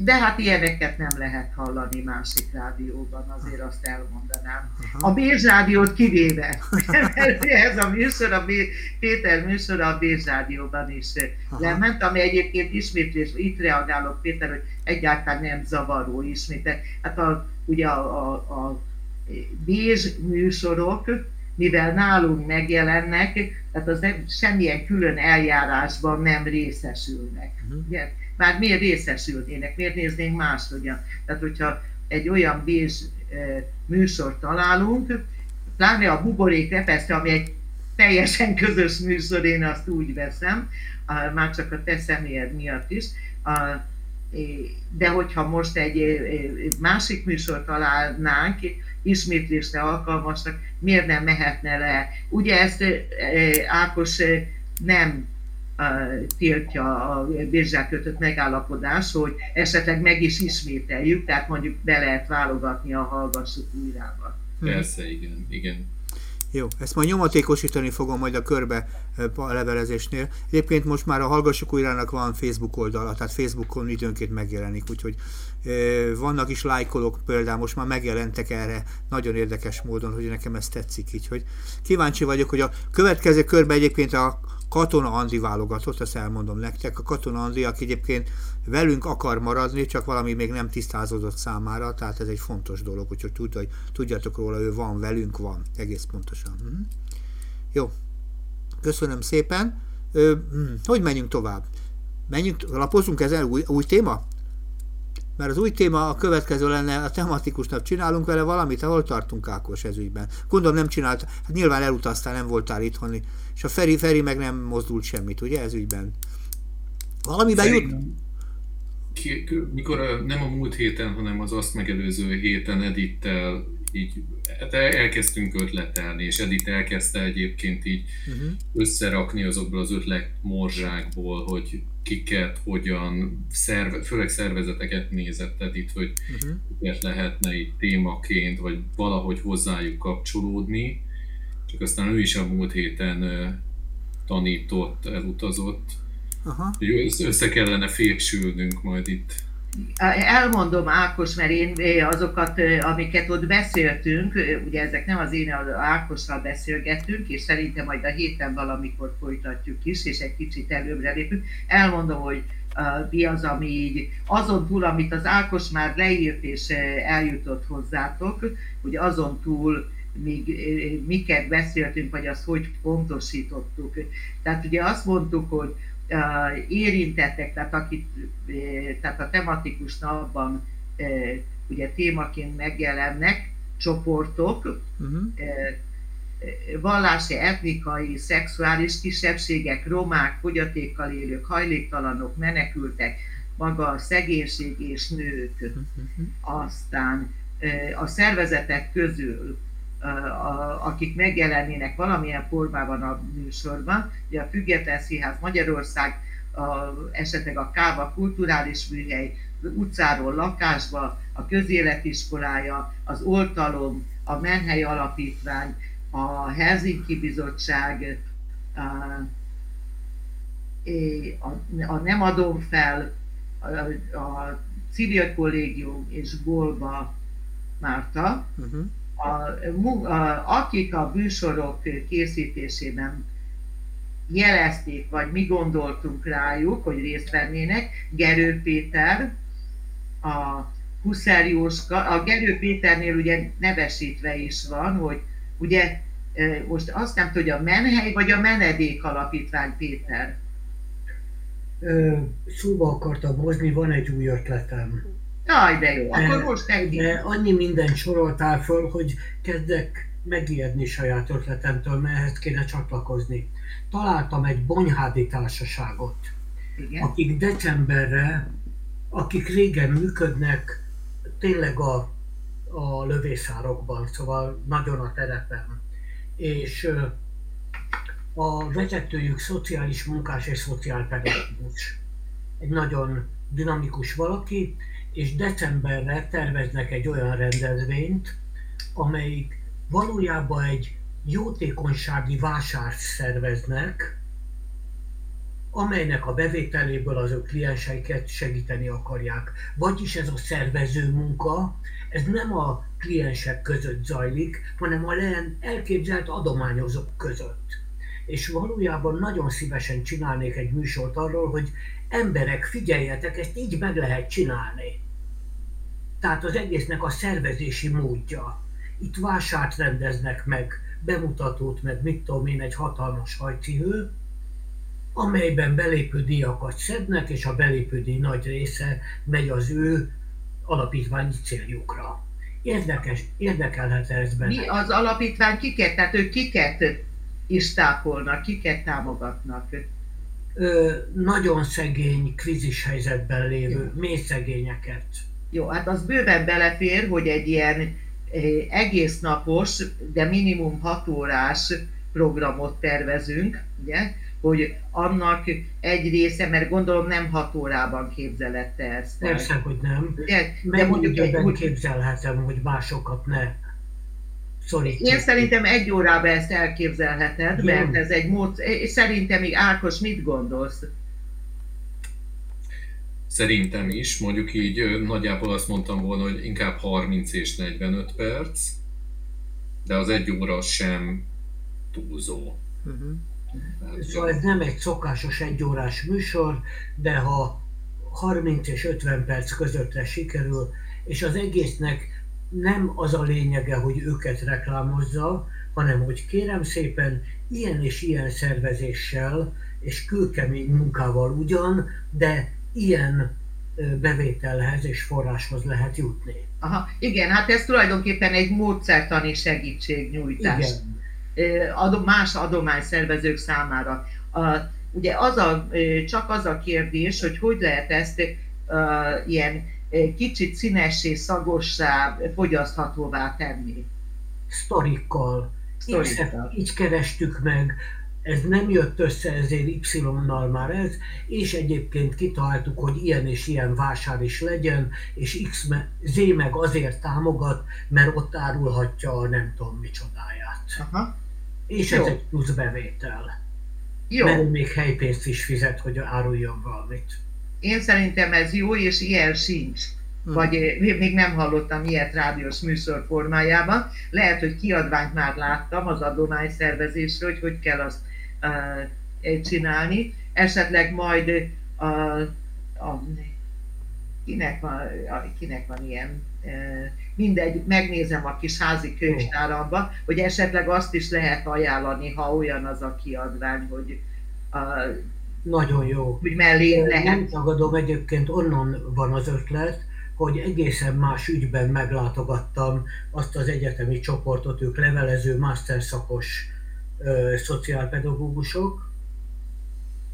E: de hát ilyeneket nem lehet hallani másik rádióban, azért azt elmondanám. A Bézs rádiót kivéve, ez a műsor, a Péter műsor a Bézs rádióban is lement, ami egyébként ismétlés, itt reagálok Péter, hogy egyáltalán nem zavaró ismétel. Hát a, ugye a, a, a Bézs műsorok, mivel nálunk megjelennek, tehát az nem, semmilyen külön eljárásban nem részesülnek. Uh-huh. Már miért részesülnének, miért néznénk máshogyan? Tehát, hogyha egy olyan Bézs műsort találunk, pláne a buborék repeszte, ami egy teljesen közös műsor, én azt úgy veszem, már csak a te személyed miatt is, de hogyha most egy másik műsort találnánk, ismétlésre alkalmasnak, miért nem mehetne le? Ugye ezt Ákos nem tiltja a Bérzsák kötött megállapodás, hogy esetleg meg is ismételjük, tehát mondjuk be lehet válogatni a hallgassuk újrába.
C: Persze, igen, igen.
A: Jó, ezt majd nyomatékosítani fogom majd a körbe a levelezésnél. Egyébként most már a Hallgassuk újrának van Facebook oldala, tehát Facebookon időnként megjelenik, úgyhogy vannak is lájkolók például, most már megjelentek erre nagyon érdekes módon, hogy nekem ez tetszik, így hogy kíváncsi vagyok, hogy a következő körben egyébként a Katona Andi válogatott, ezt elmondom nektek. A Katona Andi, aki egyébként velünk akar maradni, csak valami még nem tisztázódott számára, tehát ez egy fontos dolog, úgyhogy tudja, hogy tudjatok róla, ő van, velünk van, egész pontosan. Hm? Jó, köszönöm szépen. Ö, hm, hogy menjünk tovább? Menjünk, lapozunk ezen új, új téma? Mert az új téma a következő lenne, a tematikusnak csinálunk vele valamit, ahol tartunk Ákos ez ügyben. Gondolom nem csinált, hát nyilván elutaztál, nem voltál itthoni, és a Feri, Feri meg nem mozdult semmit, ugye ez ügyben? Valamiben jut?
C: Ki, mikor nem a múlt héten, hanem az azt megelőző héten Edittel így hát elkezdtünk ötletelni, és Edith elkezdte egyébként így uh-huh. összerakni azokból az ötlet morzsákból, hogy kiket, hogyan, szerve, főleg szervezeteket nézetted itt, hogy uh-huh. miket lehetne itt témaként, vagy valahogy hozzájuk kapcsolódni. Csak aztán ő is a múlt héten tanított, elutazott. Aha. Össze kellene féksülnünk majd itt
E: elmondom Ákos, mert én azokat, amiket ott beszéltünk, ugye ezek nem az én, az Ákossal beszélgettünk, és szerintem majd a héten valamikor folytatjuk is, és egy kicsit előbbre lépünk. Elmondom, hogy mi az, ami így azon túl, amit az Ákos már leírt és eljutott hozzátok, hogy azon túl még miket beszéltünk, vagy azt hogy pontosítottuk. Tehát ugye azt mondtuk, hogy érintettek, tehát, akit, tehát a tematikus napban ugye témaként megjelennek csoportok, uh-huh. vallási, etnikai, szexuális kisebbségek, romák, fogyatékkal élők, hajléktalanok, menekültek, maga a szegénység és nők, uh-huh. aztán a szervezetek közül akik megjelennének valamilyen formában a műsorban. Ugye a Független Színház Magyarország, a, esetleg a Káva Kulturális Műhely, utcáról lakásba, a közéletiskolája, az Oltalom, a Menhely Alapítvány, a Helsinki Bizottság, a Nem adom fel, a, a Civil Kollégium és Golba Márta, uh-huh a, a, akik a műsorok készítésében jelezték, vagy mi gondoltunk rájuk, hogy részt vennének, Gerő Péter, a Huszer Jóska, a Gerő Péternél ugye nevesítve is van, hogy ugye most azt nem tudja, a Menhely vagy a Menedék Alapítvány Péter?
D: Szóba akartam hozni, van egy új ötletem.
E: Jaj, de jó, akkor most. De
D: annyi mindent soroltál föl, hogy kezdek megijedni saját ötletemtől, mert ehhez kéne csatlakozni. Találtam egy bonyhádi társaságot, Igen. akik decemberre, akik régen működnek, tényleg a, a lövészárokban, szóval nagyon a terepen. És a vezetőjük szociális munkás és szociálpedagógus. Egy nagyon dinamikus valaki, és decemberre terveznek egy olyan rendezvényt, amelyik valójában egy jótékonysági vásárt szerveznek, amelynek a bevételéből az ő klienseiket segíteni akarják. Vagyis ez a szervező munka, ez nem a kliensek között zajlik, hanem a elképzelt adományozók között. És valójában nagyon szívesen csinálnék egy műsort arról, hogy emberek, figyeljetek, ezt így meg lehet csinálni. Tehát az egésznek a szervezési módja. Itt vásárt rendeznek meg, bemutatót, meg mit tudom én, egy hatalmas hajcihő, amelyben belépő díjakat szednek, és a belépő díj nagy része megy az ő alapítványi céljukra. Érdekes, érdekelhet ez benne.
E: Mi az alapítvány kiket, tehát ők kiket is tápolnak, kiket támogatnak?
D: Ö, nagyon szegény, krízis helyzetben lévő, mély szegényeket.
E: Jó, hát az bőven belefér, hogy egy ilyen eh, egész napos, de minimum 6 órás programot tervezünk, ugye, hogy annak egy része, mert gondolom nem 6 órában képzelette ezt.
D: Persze, hogy nem. Ugye? De mondjuk egy, hogy... képzelhetem, hogy másokat ne szorítjuk.
E: Én szerintem egy órában ezt elképzelheted, mert ez egy mód... Szerintem még Ákos mit gondolsz?
C: Szerintem is, mondjuk így nagyjából azt mondtam volna, hogy inkább 30 és 45 perc, de az egy óra sem túlzó.
D: Uh-huh. Szóval ez nem egy szokásos egyórás műsor, de ha 30 és 50 perc közöttre sikerül, és az egésznek nem az a lényege, hogy őket reklámozza, hanem hogy kérem szépen, ilyen és ilyen szervezéssel és kőkemény munkával ugyan, de ilyen bevételhez és forráshoz lehet jutni.
E: Aha, igen, hát ez tulajdonképpen egy módszertani segítségnyújtás. Igen. Más adományszervezők számára. Ugye az a, csak az a kérdés, hogy hogy lehet ezt uh, ilyen kicsit színessé, szagossá, fogyaszthatóvá tenni.
D: Sztorikkal. Sztorikkal. Így, így kerestük meg ez nem jött össze, ezért Y-nal már ez, és egyébként kitaláltuk, hogy ilyen és ilyen vásár is legyen, és X Z meg azért támogat, mert ott árulhatja a nem tudom micsodáját. Aha. És Jó. ez egy plusz bevétel. Jó. Mert még helypénzt is fizet, hogy áruljon valamit.
E: Én szerintem ez jó, és ilyen sincs. Hmm. Vagy még nem hallottam ilyet rádiós műsor formájában. Lehet, hogy kiadványt már láttam az adományszervezésről, hogy hogy kell azt csinálni, esetleg majd a, a, kinek, van, a, kinek van ilyen, mindegy, megnézem a kis házi könyvtáramba, hogy esetleg azt is lehet ajánlani, ha olyan az a kiadvány, hogy a,
D: nagyon jó.
E: Hogy mellé lehet.
D: Nem tagadom, egyébként onnan van az ötlet, hogy egészen más ügyben meglátogattam azt az egyetemi csoportot, ők levelező master szociálpedagógusok,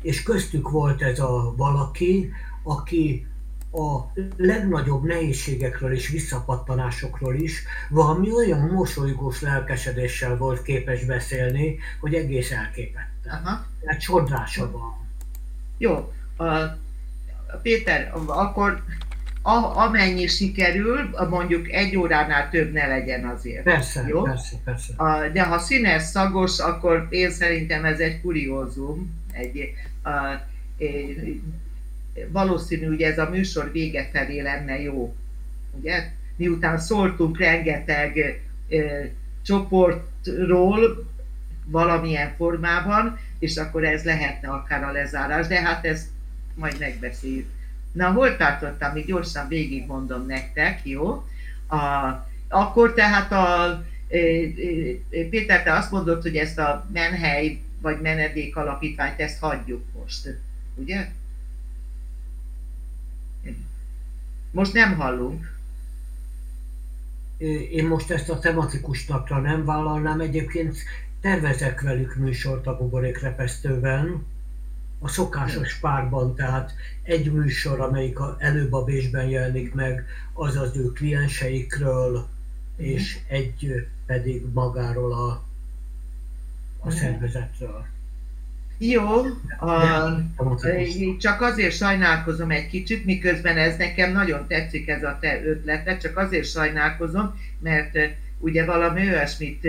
D: és köztük volt ez a valaki, aki a legnagyobb nehézségekről és visszapattanásokról is valami olyan mosolygós lelkesedéssel volt képes beszélni, hogy egész elképette. Aha. Tehát csodrása van.
E: Jó. Uh, Péter, akkor a, amennyi sikerül, mondjuk egy óránál több ne legyen azért.
D: Persze, jó? persze, persze.
E: A, de ha színes, szagos, akkor én szerintem ez egy kuriózum. Egy, a, a, valószínű, hogy ez a műsor vége felé lenne jó. Ugye? Miután szóltunk rengeteg e, csoportról valamilyen formában, és akkor ez lehetne akár a lezárás, de hát ezt majd megbeszéljük. Na, hol tartottam? Még gyorsan végigmondom nektek, jó? A, akkor tehát a, e, e, Péter, te azt mondod, hogy ezt a menhely vagy menedék alapítványt, ezt hagyjuk most, ugye? Most nem hallunk.
D: Én most ezt a tematikus napra nem vállalnám, egyébként tervezek velük műsort a buborékrepesztőben, a szokásos párban, tehát egy műsor, amelyik előbb a Bésben jelenik meg, az az ő klienseikről, és egy pedig magáról a, a szervezetről.
E: Jó, a, csak azért sajnálkozom egy kicsit, miközben ez nekem nagyon tetszik ez a te ötleted, csak azért sajnálkozom, mert ugye valami olyasmit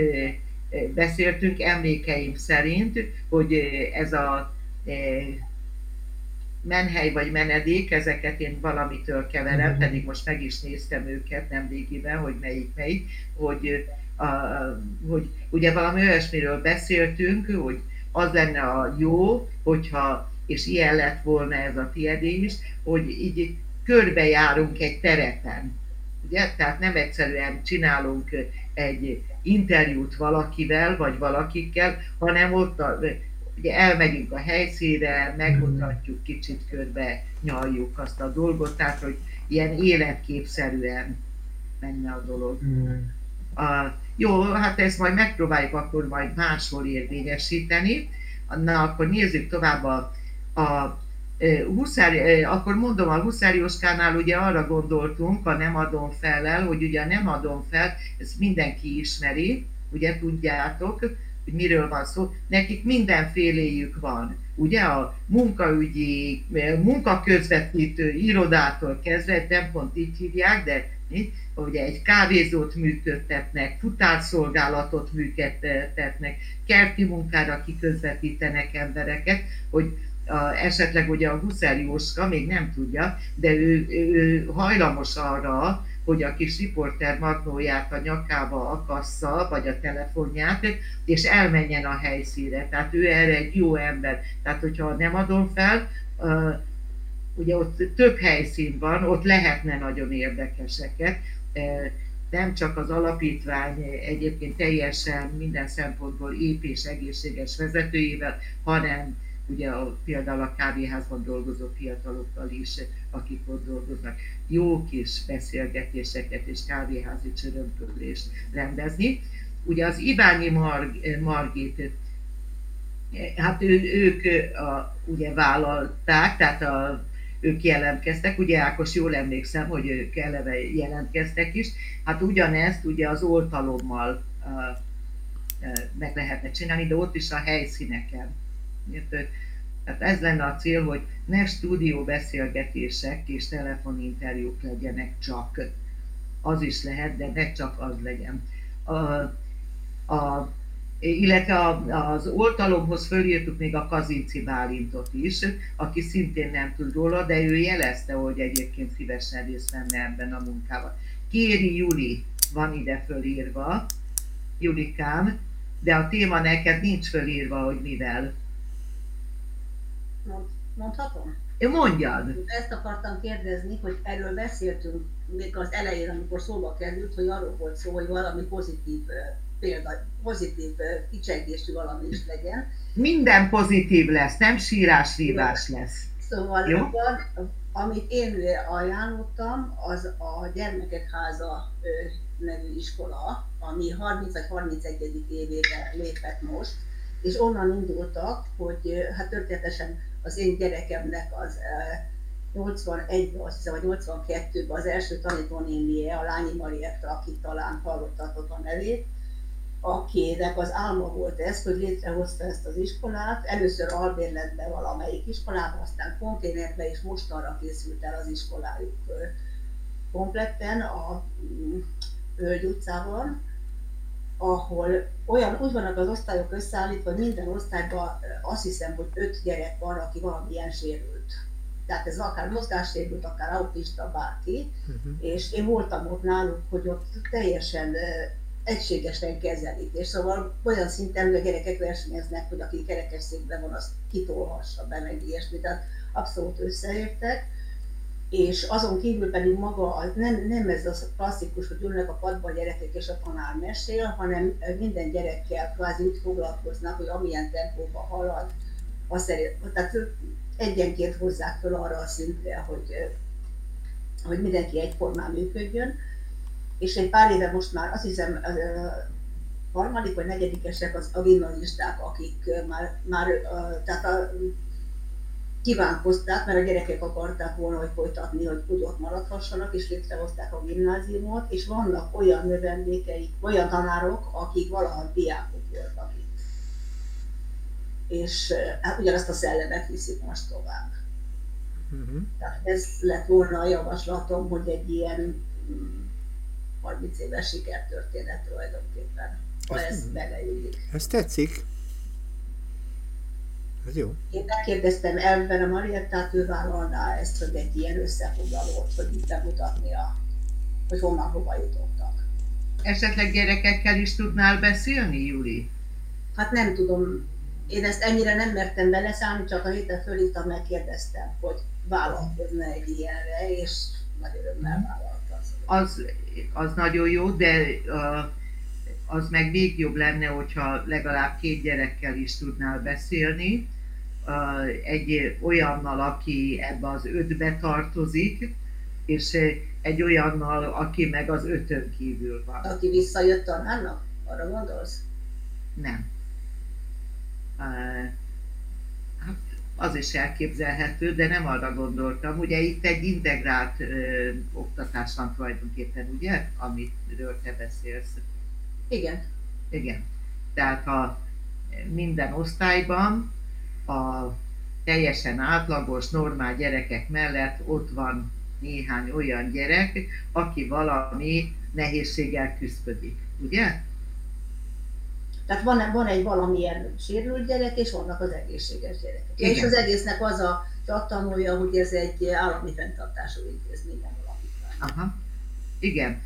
E: beszéltünk emlékeim szerint, hogy ez a menhely vagy menedék, ezeket én valamitől keverem, mm-hmm. pedig most meg is néztem őket nem régiben, hogy melyik melyik, hogy, a, hogy ugye valami olyasmiről beszéltünk, hogy az lenne a jó, hogyha, és ilyen lett volna ez a tiedés, hogy így körbejárunk egy terepen. Ugye? Tehát nem egyszerűen csinálunk egy interjút valakivel, vagy valakikkel, hanem ott a, ugye elmegyünk a helyszínre, megmutatjuk, kicsit körbe nyaljuk azt a dolgot, tehát hogy ilyen életképszerűen menne a dolog. Mm. A, jó, hát ezt majd megpróbáljuk akkor majd máshol érvényesíteni. Na, akkor nézzük tovább a, a Huszári, akkor mondom, a Huszári ugye arra gondoltunk, a nem adom fel, hogy ugye a nem adom fel, ezt mindenki ismeri, ugye tudjátok, hogy miről van szó, nekik mindenféléjük van. Ugye a munkaügyi, munkaközvetítő irodától kezdve, nem pont így hívják, de ugye egy kávézót működtetnek, futárszolgálatot működtetnek, kerti munkára kiközvetítenek embereket, hogy a, esetleg ugye a Huszer Jóska még nem tudja, de ő, ő hajlamos arra, hogy a kis riporter magnóját a nyakába akassza, vagy a telefonját, és elmenjen a helyszíre. Tehát ő erre egy jó ember. Tehát, hogyha nem adom fel, ugye ott több helyszín van, ott lehetne nagyon érdekeseket. Nem csak az alapítvány egyébként teljesen minden szempontból ép és egészséges vezetőjével, hanem ugye a, például a kávéházban dolgozó fiatalokkal is, akik ott dolgoznak, jó kis beszélgetéseket és kávéházi csörömpölést rendezni. Ugye az Ibányi Marg, Margit, hát ő, ők a, ugye vállalták, tehát a, ők jelentkeztek, ugye Ákos jól emlékszem, hogy ők eleve jelentkeztek is, hát ugyanezt ugye az oltalommal uh, meg lehetne csinálni, de ott is a helyszíneken Érted? Tehát ez lenne a cél, hogy ne stúdió beszélgetések és telefoninterjúk legyenek csak. Az is lehet, de ne csak az legyen. A, a, illetve az oltalomhoz fölírtuk még a Kazinci Bálintot is, aki szintén nem tud róla, de ő jelezte, hogy egyébként szívesen részt venne ebben a munkában. Kéri Juli van ide fölírva, Julikám, de a téma neked nincs fölírva, hogy mivel.
F: Mond, mondhatom?
E: Én mondjad.
F: Ezt akartam kérdezni, hogy erről beszéltünk még az elején, amikor szóba került, hogy arról volt szó, hogy valami pozitív példa, pozitív kicsengésű valami is legyen.
E: Minden pozitív lesz, nem sírás-rívás lesz.
F: Szóval Jó? Van, amit én ajánlottam, az a Gyermekek Háza nevű iskola, ami 30 vagy 31. évében lépett most, és onnan indultak, hogy hát történetesen az én gyerekemnek az 81-ben, azt hiszem, vagy 82-ben az első tanítónénie, a Lányi Marietta, aki talán hallottatok a nevét, akinek az álma volt ez, hogy létrehozta ezt az iskolát, először albérletben valamelyik iskolában, aztán konténerbe, és mostanra készült el az iskolájuk kompletten a Hölgy utcában, ahol olyan, úgy vannak az osztályok összeállítva, hogy minden osztályban azt hiszem, hogy öt gyerek van, aki valamilyen sérült. Tehát ez akár mozgássérült, akár autista, bárki. Uh-huh. És én voltam ott náluk, hogy ott teljesen egységesen kezelik. És szóval olyan szinten, hogy a gyerekek versenyeznek, hogy aki kerekesszékben van, azt kitolhassa be, meg ilyesmi. Tehát abszolút összeértek és azon kívül pedig maga, nem, nem ez a klasszikus, hogy ülnek a padba a gyerekek és a tanár mesél, hanem minden gyerekkel kvázi úgy foglalkoznak, hogy amilyen tempóban halad, azt szerint, tehát egyenként hozzák föl arra a szintre, hogy, hogy mindenki egyformán működjön. És egy pár éve most már azt hiszem, a harmadik vagy negyedikesek az a gimnazisták, akik már, már tehát a kívánkozták, mert a gyerekek akarták volna, hogy folytatni, hogy úgy ott maradhassanak, és létrehozták a gimnáziumot, és vannak olyan növendékeik, olyan tanárok, akik valaha diákok voltak itt. És hát ugyanazt a szellemet viszik most tovább. Uh-huh. Tehát ez lett volna a javaslatom, hogy egy ilyen 30 mm, éves sikertörténet tulajdonképpen, ha ez, beleillik.
A: Ez tetszik. Ez jó.
F: Én megkérdeztem elven a Mariettát, ő vállalná ezt, hogy egy ilyen összefoglalót, hogy itt bemutatnia, hogy honnan hova jutottak.
E: Esetleg gyerekekkel is tudnál beszélni, Juli?
F: Hát nem tudom. Én ezt ennyire nem mertem beleszállni, csak a héten fölhívtam, megkérdeztem, hogy vállalkozna egy ilyenre, és nagy örömmel vállalta.
E: Az, az nagyon jó, de uh, az meg még jobb lenne, hogyha legalább két gyerekkel is tudnál beszélni, egy olyannal, aki ebbe az ötbe tartozik, és egy olyannal, aki meg az ötön kívül van.
F: Aki visszajött tanárnak? Arra gondolsz?
E: Nem. Hát az is elképzelhető, de nem arra gondoltam. Ugye itt egy integrált ö, oktatás van tulajdonképpen, ugye, amiről te beszélsz.
F: Igen.
E: Igen. Tehát a minden osztályban a teljesen átlagos, normál gyerekek mellett ott van néhány olyan gyerek, aki valami nehézséggel küzdik, ugye?
F: Tehát van, van egy valamilyen sérült gyerek, és vannak az egészséges gyerekek. Igen. És az egésznek az a tanulja, hogy ez egy állami fenntartású intézmény alapítvány.
E: Aha. Igen.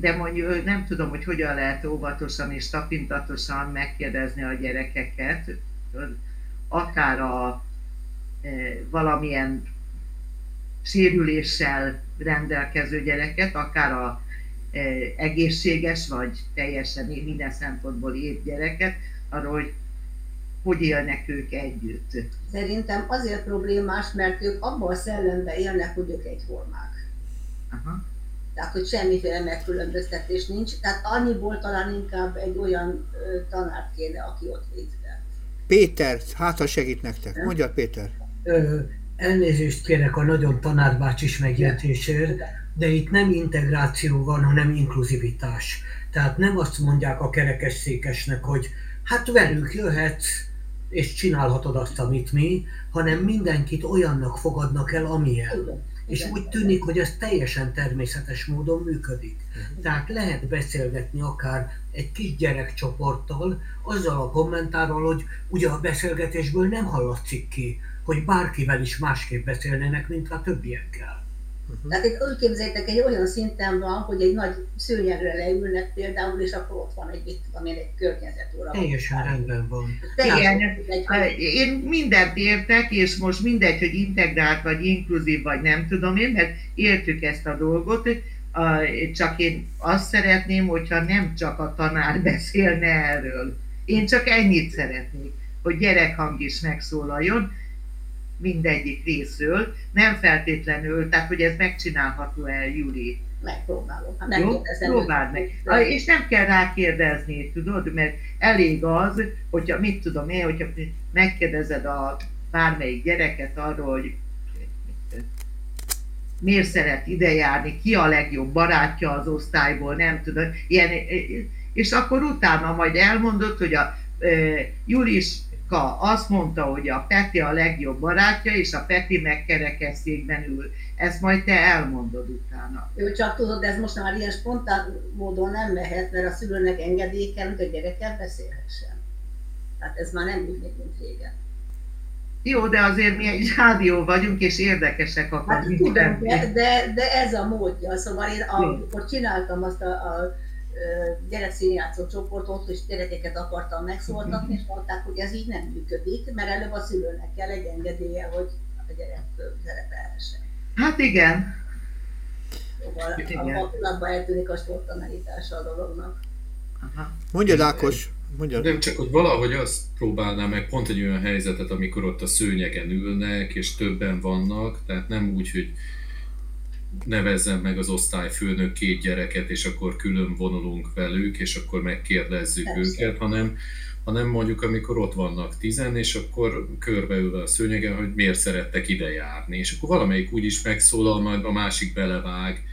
E: De mondjuk nem tudom, hogy hogyan lehet óvatosan és tapintatosan megkérdezni a gyerekeket, akár a e, valamilyen sérüléssel rendelkező gyereket, akár a e, egészséges vagy teljesen minden szempontból épp gyereket, arról, hogy hogy élnek ők együtt.
F: Szerintem azért problémás, mert ők abban a szellemben élnek, hogy ők egyformák. Aha. Tehát, hogy semmiféle megkülönböztetés nincs. Tehát annyiból talán inkább egy olyan ö, tanárt kéne, aki ott végzett.
A: Péter, hát ha segít nektek. Mondja Péter.
D: Ö, elnézést kérek a nagyon tanárbácsis megjegyzésért, de itt nem integráció van, hanem inkluzivitás. Tehát nem azt mondják a kerekesszékesnek, hogy hát velük jöhetsz, és csinálhatod azt, amit mi, hanem mindenkit olyannak fogadnak el, amilyen. És úgy tűnik, hogy ez teljesen természetes módon működik. Tehát lehet beszélgetni akár egy kis gyerekcsoporttal, azzal a kommentárral, hogy ugye a beszélgetésből nem hallatszik ki, hogy bárkivel is másképp beszélnének, mint a többiekkel.
F: Uh-huh. Tehát itt úgy képzeljétek, egy olyan szinten van, hogy egy nagy szőnyegre leülnek például, és akkor ott van egy, tudom én, egy környezetóra.
D: Teljesen rendben van.
E: Teljesen, egy, én mindent értek, és most mindegy, hogy integrált, vagy inkluzív, vagy nem tudom én, mert értük ezt a dolgot, csak én azt szeretném, hogyha nem csak a tanár beszélne erről. Én csak ennyit szeretnék, hogy gyerekhang is megszólaljon, mindegyik részről, nem feltétlenül, tehát hogy ez megcsinálható el, Júli.
F: Megpróbálom.
E: Ha Jó, próbáld meg. De... És nem kell rákérdezni, tudod, mert elég az, hogyha mit tudom én, hogyha megkérdezed a bármelyik gyereket arról, hogy miért szeret ide járni, ki a legjobb barátja az osztályból, nem tudom, ilyen, és akkor utána majd elmondod, hogy a e, Julis Ka azt mondta, hogy a Peti a legjobb barátja, és a Peti meg kerekesszékben ül. Ezt majd te elmondod utána.
F: Ő csak tudod, ez most már ilyen spontán módon nem mehet, mert a szülőnek engedély kell, hogy a gyerekkel beszélhessen. Tehát ez már nem úgy, mint régen.
E: Jó, de azért mi egy rádió vagyunk, és érdekesek akarunk.
F: Hát, tudom, de, de, de, ez a módja. Szóval én amikor csináltam azt a, a gyerekszínjátszó csoportot, és gyerekeket akartam megszóltatni, és mondták, hogy ez így nem működik, mert előbb a szülőnek kell egy engedélye, hogy a gyerek szerepelhessen.
E: Hát igen.
F: Szóval igen. a pillanatban eltűnik a sporttanítása a dolognak.
A: Aha. Mondjad Ákos, mondjad.
C: Nem csak, hogy valahogy azt próbálnám meg pont egy olyan helyzetet, amikor ott a szőnyegen ülnek, és többen vannak, tehát nem úgy, hogy nevezzem meg az osztályfőnök két gyereket, és akkor külön vonulunk velük, és akkor megkérdezzük Persze. őket, hanem, hanem mondjuk amikor ott vannak tizen, és akkor körbeülve a szőnyegen, hogy miért szerettek ide járni, és akkor valamelyik úgy is megszólal, majd a másik belevág,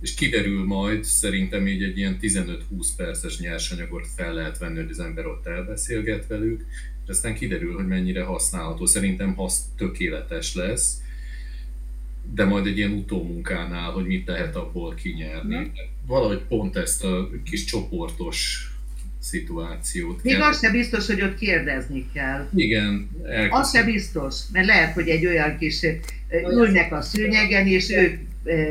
C: és kiderül majd, szerintem így egy ilyen 15-20 perces nyersanyagot fel lehet venni, hogy az ember ott elbeszélget velük, és aztán kiderül, hogy mennyire használható. Szerintem hasz tökéletes lesz, de majd egy ilyen utómunkánál, hogy mit lehet abból kinyerni. Mm. Valahogy pont ezt a kis csoportos szituációt.
E: Még kell. az se biztos, hogy ott kérdezni kell.
C: Igen.
E: Elkezdtem. Az se biztos, mert lehet, hogy egy olyan kis ülnek a szőnyegen, és ők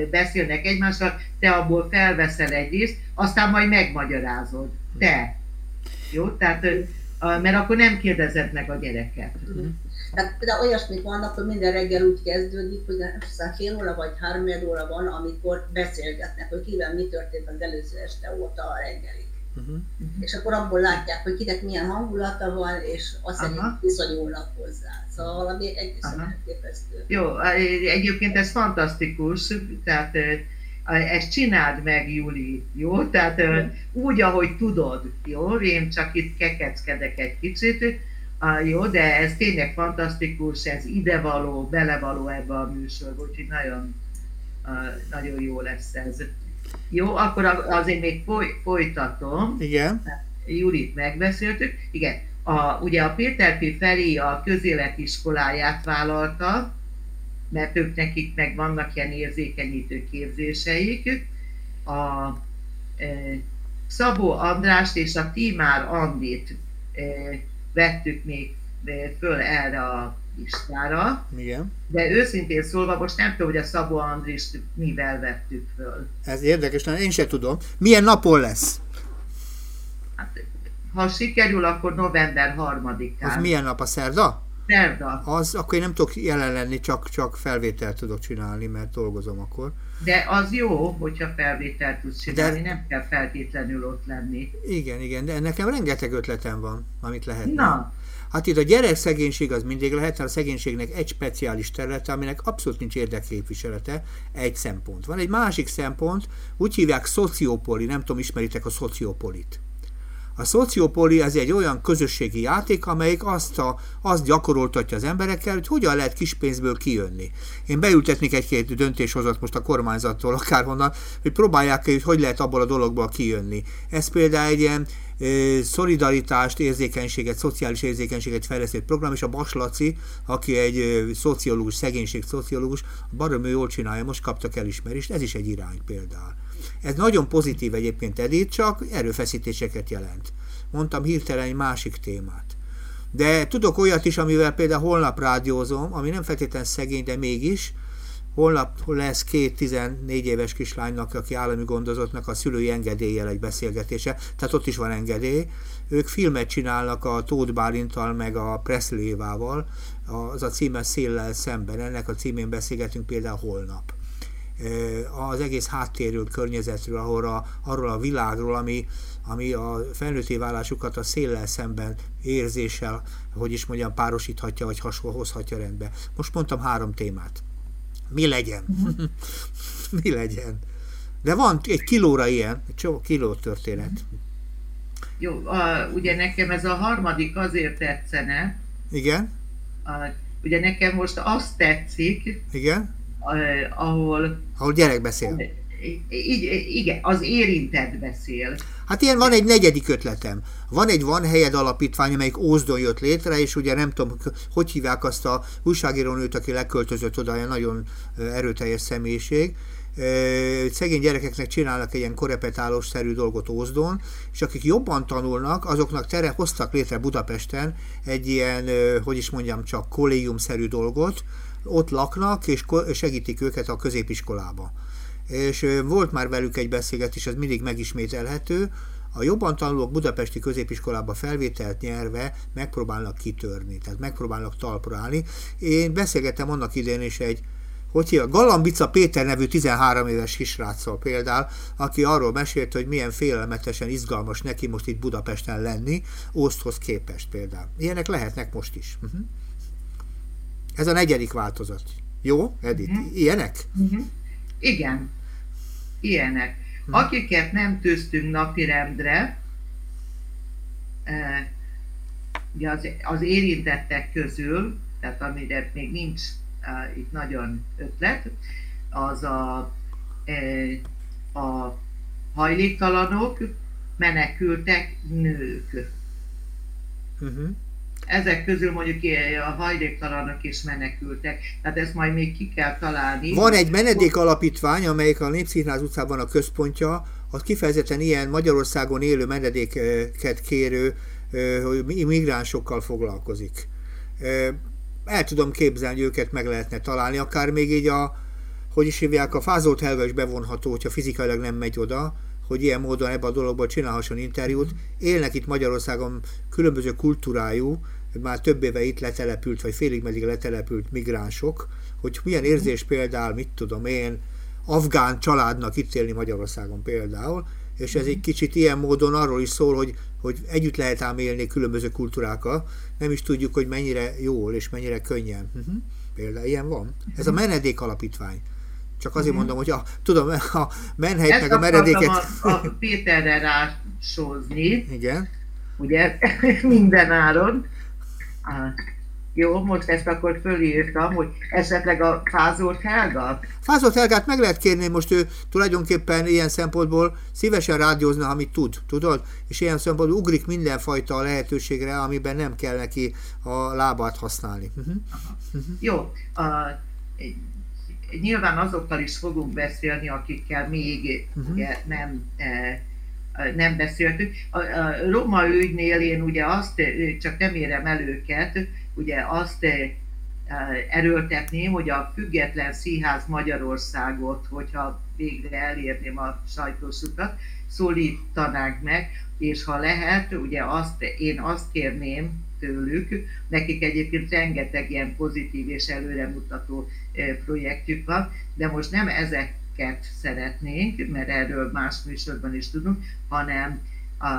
E: beszélnek egymással, te abból felveszel egy részt, aztán majd megmagyarázod. Te. Jó? Tehát, mert akkor nem kérdezed meg a gyereket. Mm.
F: Tehát például olyasmik vannak, hogy minden reggel úgy kezdődik, hogy aztán fél óra vagy három óra van, amikor beszélgetnek, hogy kivel mi történt az előző este óta a reggelig. Uh-huh. És akkor abból látják, hogy kinek milyen hangulata van, és azt szerint viszonyulnak hozzá. Szóval valami egészen elképesztő.
E: Jó, egyébként ez fantasztikus, tehát ezt csináld meg, Juli, jó? Tehát úgy, ahogy tudod, jó? Én csak itt kekeckedek egy kicsit, Ah, jó, de ez tényleg fantasztikus, ez idevaló, belevaló ebbe a műsorba, úgyhogy nagyon, nagyon jó lesz ez. Jó, akkor azért még foly, folytatom.
A: Igen.
E: Jurit megbeszéltük. Igen, a, ugye a Péter P. felé a közéletiskoláját vállalta, mert ők nekik meg vannak ilyen érzékenyítő képzéseik. A e, Szabó Andrást és a Timár Andit e, vettük még föl erre a listára.
A: Igen.
E: De őszintén szólva, most nem tudom, hogy a Szabó Andrist mivel vettük föl.
A: Ez érdekes, én sem tudom. Milyen napon lesz?
E: Hát, ha sikerül, akkor november 3-án.
A: Az milyen nap a szerda?
E: Szerda.
A: Az, akkor én nem tudok jelen lenni, csak, csak felvételt tudok csinálni, mert dolgozom akkor.
E: De az jó, hogyha felvételt tudsz csinálni, de... nem kell feltétlenül ott lenni.
A: Igen, igen, de nekem rengeteg ötletem van, amit lehet.
E: Na,
A: Hát itt a gyerek szegénység az mindig lehet, a szegénységnek egy speciális területe, aminek abszolút nincs érdekképviselete, egy szempont. Van egy másik szempont, úgy hívják szociopoli, nem tudom, ismeritek a szociopolit. A szociopoli az egy olyan közösségi játék, amelyik azt, a, azt gyakoroltatja az emberekkel, hogy hogyan lehet kis pénzből kijönni. Én beültetnék egy-két döntéshozat most a kormányzattól, akárhonnan, hogy próbálják ki, hogy hogy lehet abból a dologból kijönni. Ez például egy ilyen szolidaritást, érzékenységet, szociális érzékenységet fejlesztett program, és a Baslaci, aki egy szociológus, szegénység szociológus, baromi jól csinálja, most kaptak elismerést, ez is egy irány például. Ez nagyon pozitív egyébként Edith, csak erőfeszítéseket jelent. Mondtam hirtelen egy másik témát. De tudok olyat is, amivel például holnap rádiózom, ami nem feltétlenül szegény, de mégis, Holnap lesz két 14 éves kislánynak, aki állami gondozottnak a szülői engedéllyel egy beszélgetése, tehát ott is van engedély. Ők filmet csinálnak a Tóth Bálintal meg a Preszlévával, az a címe Széllel szemben, ennek a címén beszélgetünk például holnap az egész háttérről, környezetről, ahol a, arról a világról, ami, ami a felnőtté válásukat a széllel szemben érzéssel, hogy is mondjam, párosíthatja, vagy hasonló hozhatja rendbe. Most mondtam három témát. Mi legyen? Uh-huh. Mi legyen? De van egy kilóra ilyen, egy csomó kiló történet.
E: Jó, a, ugye nekem ez a harmadik azért tetszene.
A: Igen.
E: A, ugye nekem most azt tetszik.
A: Igen.
E: Ahol...
A: Ahol gyerek beszél.
E: Így, igen, az érintett beszél.
A: Hát ilyen van egy negyedik ötletem. Van egy Van Helyed alapítvány, amelyik Ózdon jött létre, és ugye nem tudom, hogy hívják azt a újságírónőt, aki leköltözött oda, olyan nagyon erőteljes személyiség. Szegény gyerekeknek csinálnak egy ilyen korepetálós szerű dolgot Ózdon, és akik jobban tanulnak, azoknak tere hoztak létre Budapesten egy ilyen, hogy is mondjam, csak kollégiumszerű dolgot, ott laknak, és segítik őket a középiskolába és volt már velük egy beszélgetés, ez mindig megismételhető, a jobban tanulók budapesti középiskolába felvételt nyerve megpróbálnak kitörni, tehát megpróbálnak talpra állni. Én beszélgettem annak idén is egy, hogy hívja, Galambica Péter nevű 13 éves kisráccal például, aki arról mesélt, hogy milyen félelmetesen izgalmas neki most itt Budapesten lenni, Ószthoz képest például. Ilyenek lehetnek most is. Uh-huh. Ez a negyedik változat. Jó, Edith? Uh-huh. Ilyenek?
E: Uh-huh. Igen, ilyenek. Hm. Akiket nem tűztünk napirendre, eh, ugye az, az érintettek közül, tehát amire még nincs uh, itt nagyon ötlet, az a, uh, a hajléktalanok, menekültek, nők. Uh-huh ezek közül mondjuk a hajléktalanok is menekültek, tehát ezt majd még ki kell találni.
A: Van egy menedék alapítvány, amelyik a Népszínház utcában a központja, az kifejezetten ilyen Magyarországon élő menedéket kérő migránsokkal foglalkozik. El tudom képzelni, hogy őket meg lehetne találni, akár még így a, hogy is hívják, a fázolt helga is bevonható, hogyha fizikailag nem megy oda, hogy ilyen módon ebben a dologban csinálhasson interjút. Élnek itt Magyarországon különböző kultúrájú, már több éve itt letelepült, vagy félig meddig letelepült migránsok, hogy milyen érzés például, mit tudom én, afgán családnak itt élni Magyarországon például, és ez egy kicsit ilyen módon arról is szól, hogy, hogy együtt lehet ám élni különböző kultúrákkal, nem is tudjuk, hogy mennyire jól és mennyire könnyen. Uh-huh. Például ilyen van. Ez a menedék alapítvány. Csak azért uh-huh. mondom, hogy a, tudom, a menhelyt meg a meredéket...
E: A, a Péterre rásózni.
A: Igen.
E: Ugye, minden áron. Jó, most ezt akkor fölírtam, hogy esetleg a Fázolt Helga?
A: Fázolt Helgát meg lehet kérni, most ő tulajdonképpen ilyen szempontból szívesen rádiózna, amit tud, tudod? És ilyen szempontból ugrik mindenfajta lehetőségre, amiben nem kell neki a lábát használni. Uh-huh.
E: Uh-huh. Jó, uh, nyilván azokkal is fogunk beszélni, akikkel még uh-huh. ugye, nem uh, nem beszéltünk. A, a Roma ügynél én ugye azt, csak nem érem el őket, ugye azt erőltetném, hogy a független színház Magyarországot, hogyha végre elérném a sajtósukat, szólítanánk meg, és ha lehet, ugye azt, én azt kérném tőlük, nekik egyébként rengeteg ilyen pozitív és előremutató projektjük van, de most nem ezek ket szeretnénk, mert erről más műsorban is tudunk, hanem a,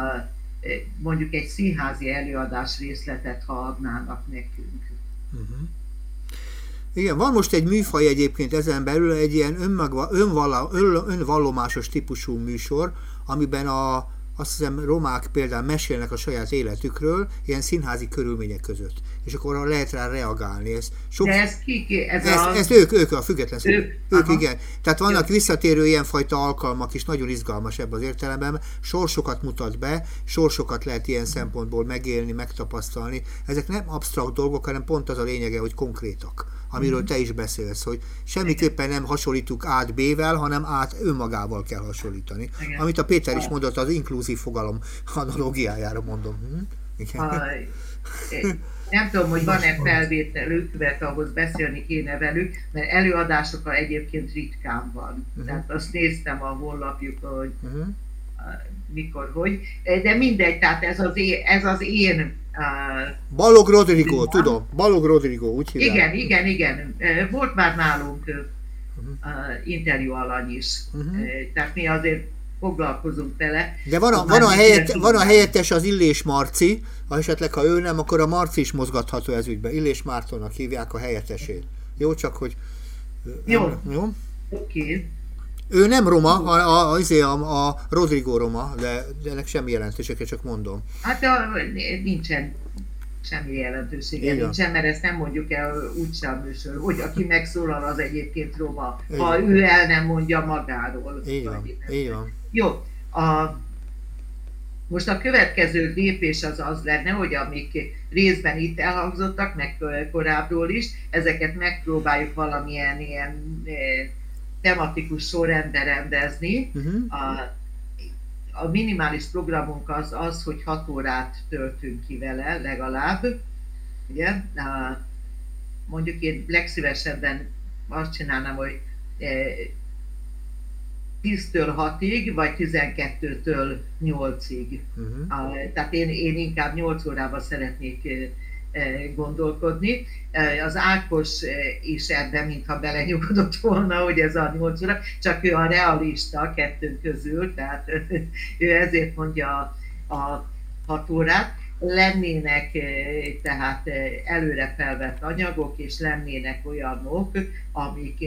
E: mondjuk egy színházi előadás részletet, ha adnának nekünk. Uh-huh.
A: Igen, van most egy műfaj egyébként ezen belül, egy ilyen önmagva, önvala, ön, önvallomásos típusú műsor, amiben a, azt hiszem romák például mesélnek a saját életükről, ilyen színházi körülmények között. És akkor lehet rá reagálni. Ez
E: sok... De ez ki? Ez,
A: ez,
E: a...
A: ez ők, ők a független szó. Ők, ők igen. Tehát vannak Jó. visszatérő ilyenfajta alkalmak is, nagyon izgalmas ebben az értelemben. Sorsokat mutat be, sorsokat lehet ilyen szempontból megélni, megtapasztalni. Ezek nem absztrakt dolgok, hanem pont az a lényege, hogy konkrétak amiről te is beszélsz, hogy semmiképpen nem hasonlítunk át B-vel, hanem át önmagával kell hasonlítani. Igen. Amit a Péter is mondott, az inkluzív fogalom analógiájára mondom. Hm?
E: Igen. A, nem tudom, hogy van-e felvételük, mert ahhoz beszélni kéne velük, mert előadásokkal egyébként ritkán van. Uh-huh. Tehát azt néztem a honlapjukon, hogy uh-huh. Mikor, hogy. De mindegy, tehát ez az én, ez az én
A: Balog Rodrigo, van. tudom. Balog Rodrigo, úgy hívják.
E: Igen, igen, igen. Volt már nálunk uh-huh. interjú alany is. Uh-huh. Tehát mi azért foglalkozunk vele.
A: De van a, van a, helyet, van a helyettes az Illés Marci, ha esetleg ha ő nem, akkor a Marci is mozgatható ez ügyben. Illés Mártonnak hívják a helyettesét. Jó, csak hogy...
E: Jó. Jó? Oké. Okay.
A: Ő nem roma, a, a, a, izé, a, a Rodrigo roma, de, de ennek semmi jelentősége, csak mondom.
E: Hát a, nincsen semmi jelentősége Igen. nincsen, mert ezt nem mondjuk el úgysem műsor, hogy aki megszólal, az egyébként roma, Igen. ha ő el nem mondja magáról.
A: Van. Így van.
E: Jó, a, most a következő lépés az az lenne, hogy amik részben itt elhangzottak, meg korábbról is, ezeket megpróbáljuk valamilyen ilyen eh, tematikus sorrendbe rendezni. Uh-huh. A, a minimális programunk az az, hogy 6 órát töltünk ki vele legalább. Ugye? A, mondjuk én legszívesebben azt csinálnám, hogy 10-től e, 6-ig, vagy 12-től 8-ig. Uh-huh. Tehát én, én inkább 8 órában szeretnék E, gondolkodni. Az Ákos is ebben, mintha belenyugodott volna, hogy ez a nyolc óra, csak ő a realista a kettőnk közül, tehát ő ezért mondja a, a hat órát. Lennének tehát előre felvett anyagok, és lennének olyanok, amik,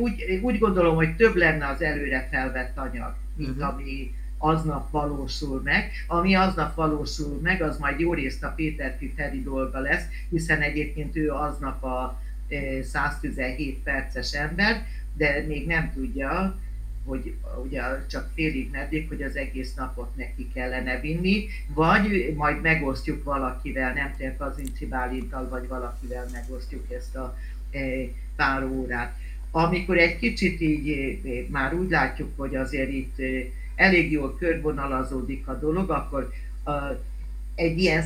E: úgy, úgy gondolom, hogy több lenne az előre felvett anyag, mint uh-huh. ami aznap valósul meg. Ami aznap valósul meg, az majd jó részt a Péter Feri dolga lesz, hiszen egyébként ő aznap a 117 e, perces ember, de még nem tudja, hogy ugye csak félig meddig, hogy az egész napot neki kellene vinni, vagy majd megosztjuk valakivel, nem tudom, az Bálintal, vagy valakivel megosztjuk ezt a e, pár órát. Amikor egy kicsit így e, már úgy látjuk, hogy azért itt elég jól körvonalazódik a dolog, akkor a, egy ilyen,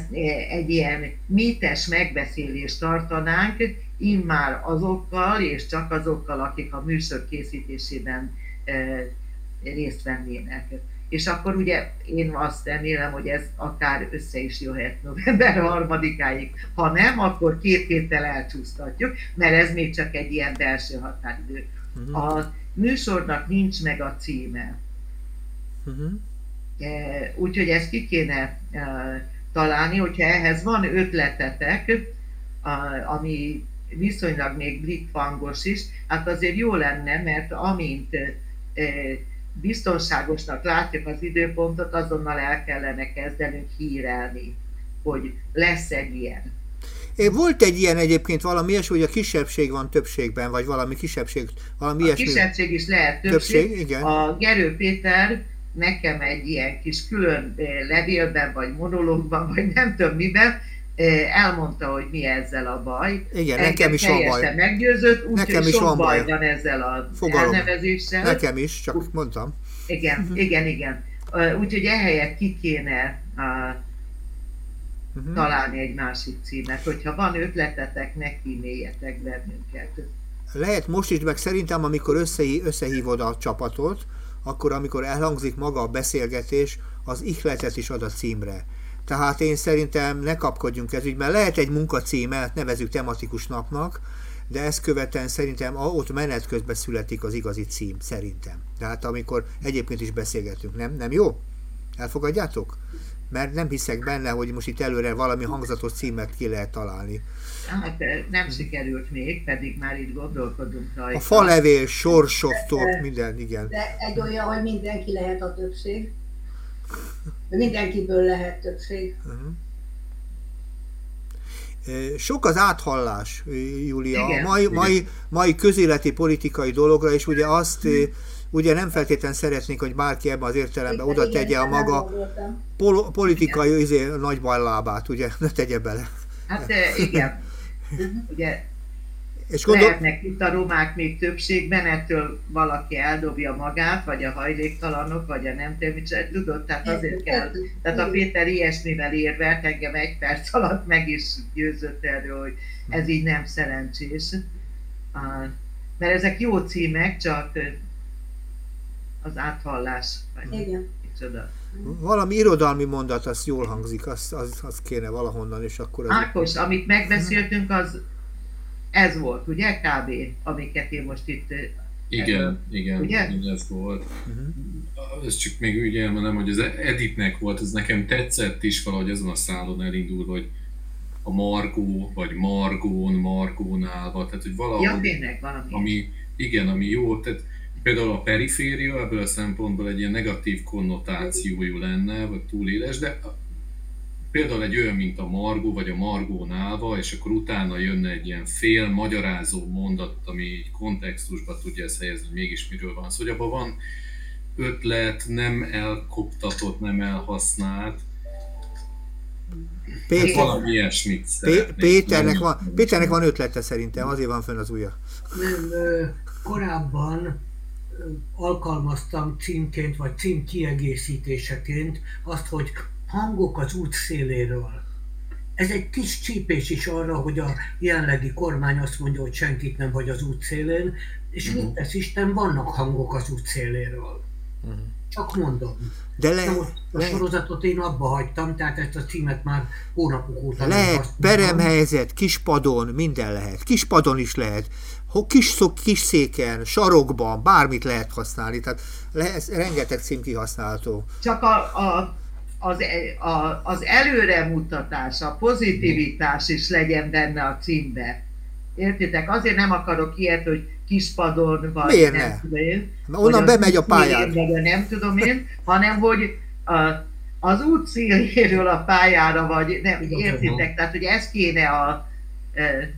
E: egy ilyen mítes megbeszélést tartanánk, immár azokkal, és csak azokkal, akik a műsor készítésében e, részt vennének. És akkor ugye én azt remélem, hogy ez akár össze is jöhet november harmadikáig. Ha nem, akkor két héttel elcsúsztatjuk, mert ez még csak egy ilyen belső határidő. Uh-huh. A műsornak nincs meg a címe. Uh-huh. Úgyhogy ezt ki kéne találni, hogyha ehhez van ötletetek, ami viszonylag még blikfangos is, hát azért jó lenne, mert amint biztonságosnak látjuk az időpontot, azonnal el kellene kezdenünk hírelni, hogy lesz egy ilyen.
A: Volt egy ilyen egyébként valami ilyesmi, hogy a kisebbség van többségben, vagy valami kisebbség, valami
E: a
A: ilyesmi.
E: kisebbség is lehet többség. többség igen. A Gerő Péter nekem egy ilyen kis külön levélben, vagy monológban, vagy nem tudom miben, elmondta, hogy mi ezzel a baj.
A: Igen, Engem nekem is van baj.
E: meggyőzött, úgyhogy sok van baj van ezzel a Fogalom. elnevezéssel.
A: Nekem is, csak mondtam.
E: Igen, uh-huh. igen, igen. Úgyhogy ehelyett ki kéne uh, uh-huh. találni egy másik címet. Hogyha van ötletetek, ne kíméljetek bennünket.
A: Lehet most is, meg szerintem, amikor összehívod a csapatot, akkor amikor elhangzik maga a beszélgetés, az ihletet is ad a címre. Tehát én szerintem ne kapkodjunk ez ügyben. Lehet egy munkacímet, nevezük tematikus napnak, de ezt követően szerintem ott menet közben születik az igazi cím, szerintem. Tehát amikor egyébként is beszélgetünk, nem, nem jó? Elfogadjátok? Mert nem hiszek benne, hogy most itt előre valami hangzatos címet ki lehet találni.
E: Hát nem sikerült még, pedig már itt gondolkodunk rajta.
A: A falevél, sorsoktól, minden, igen.
F: De egy olyan, hogy mindenki lehet a többség. Mindenkiből lehet többség. Uh-huh.
A: Sok az áthallás, Júlia, a mai, mai, mai közéleti politikai dologra, és ugye azt ugye nem feltétlenül szeretnék, hogy bárki ebben az értelemben oda tegye a maga pol- politikai izé, nagy bajlábát, ugye, ne tegye bele.
E: Hát igen, ugye és gondol... Lehetnek itt a romák még többségben, ettől valaki eldobja magát, vagy a hajléktalanok, vagy a nem tudom, tudod, tehát azért kell. Tehát a Péter ilyesmivel érvelt, engem egy perc alatt meg is győzött erről, hogy ez így nem szerencsés. Mert ezek jó címek, csak az áthallás. Vagy Igen. Micsoda.
A: Valami irodalmi mondat, az jól hangzik, az, az, az kéne valahonnan, és akkor... Az
E: Ákos, amit megbeszéltünk, az ez volt, ugye, kb. amiket én most itt...
C: Igen, ebből, igen, ugye? igen, ez volt. Uh-huh. Ez csak még úgy elmenem, hogy az Editnek volt, ez nekem tetszett is valahogy azon a szálon elindul, hogy a Margó, vagy Margón, Margón állva, tehát hogy valahol...
E: Ja, tényleg, valami.
C: Ami, igen, ami jó, tehát például a periféria ebből a szempontból egy ilyen negatív konnotációjú lenne, vagy túl éles, de például egy olyan, mint a Margó, vagy a Margó nálva, és akkor utána jönne egy ilyen fél magyarázó mondat, ami így kontextusba tudja ezt helyezni, hogy mégis miről van szó. Szóval abban van ötlet, nem elkoptatott, nem elhasznált, Péter, valami ilyesmit
A: Péternek van, Péternek van ötlete szerintem, azért van fönn az ujja.
D: Nem, korábban alkalmaztam címként, vagy cím kiegészítéseként azt, hogy hangok az út széléről. Ez egy kis csípés is arra, hogy a jelenlegi kormány azt mondja, hogy senkit nem vagy az út szélén, és uh-huh. mit tesz Isten, vannak hangok az út széléről. Uh-huh. Csak mondom. De le, a le, sorozatot én abba hagytam, tehát ezt a címet már hónapok óta
A: Lehet, peremhelyzet, kispadon, minden lehet. Kispadon is lehet. Kis, szok, kis széken, sarokban, bármit lehet használni. Tehát lehet, rengeteg cím kihasználható.
E: Csak a, a az, a, az előremutatás, a pozitivitás is legyen benne a címbe. Értitek? Azért nem akarok ilyet, hogy kispadon, vagy
A: Miért nem ne? tudom én. Na, onnan bemegy a pályán.
E: Vagy nem tudom én, hanem hogy a, az út széléről a pályára, vagy nem, értitek? Tehát, hogy ez kéne a, e,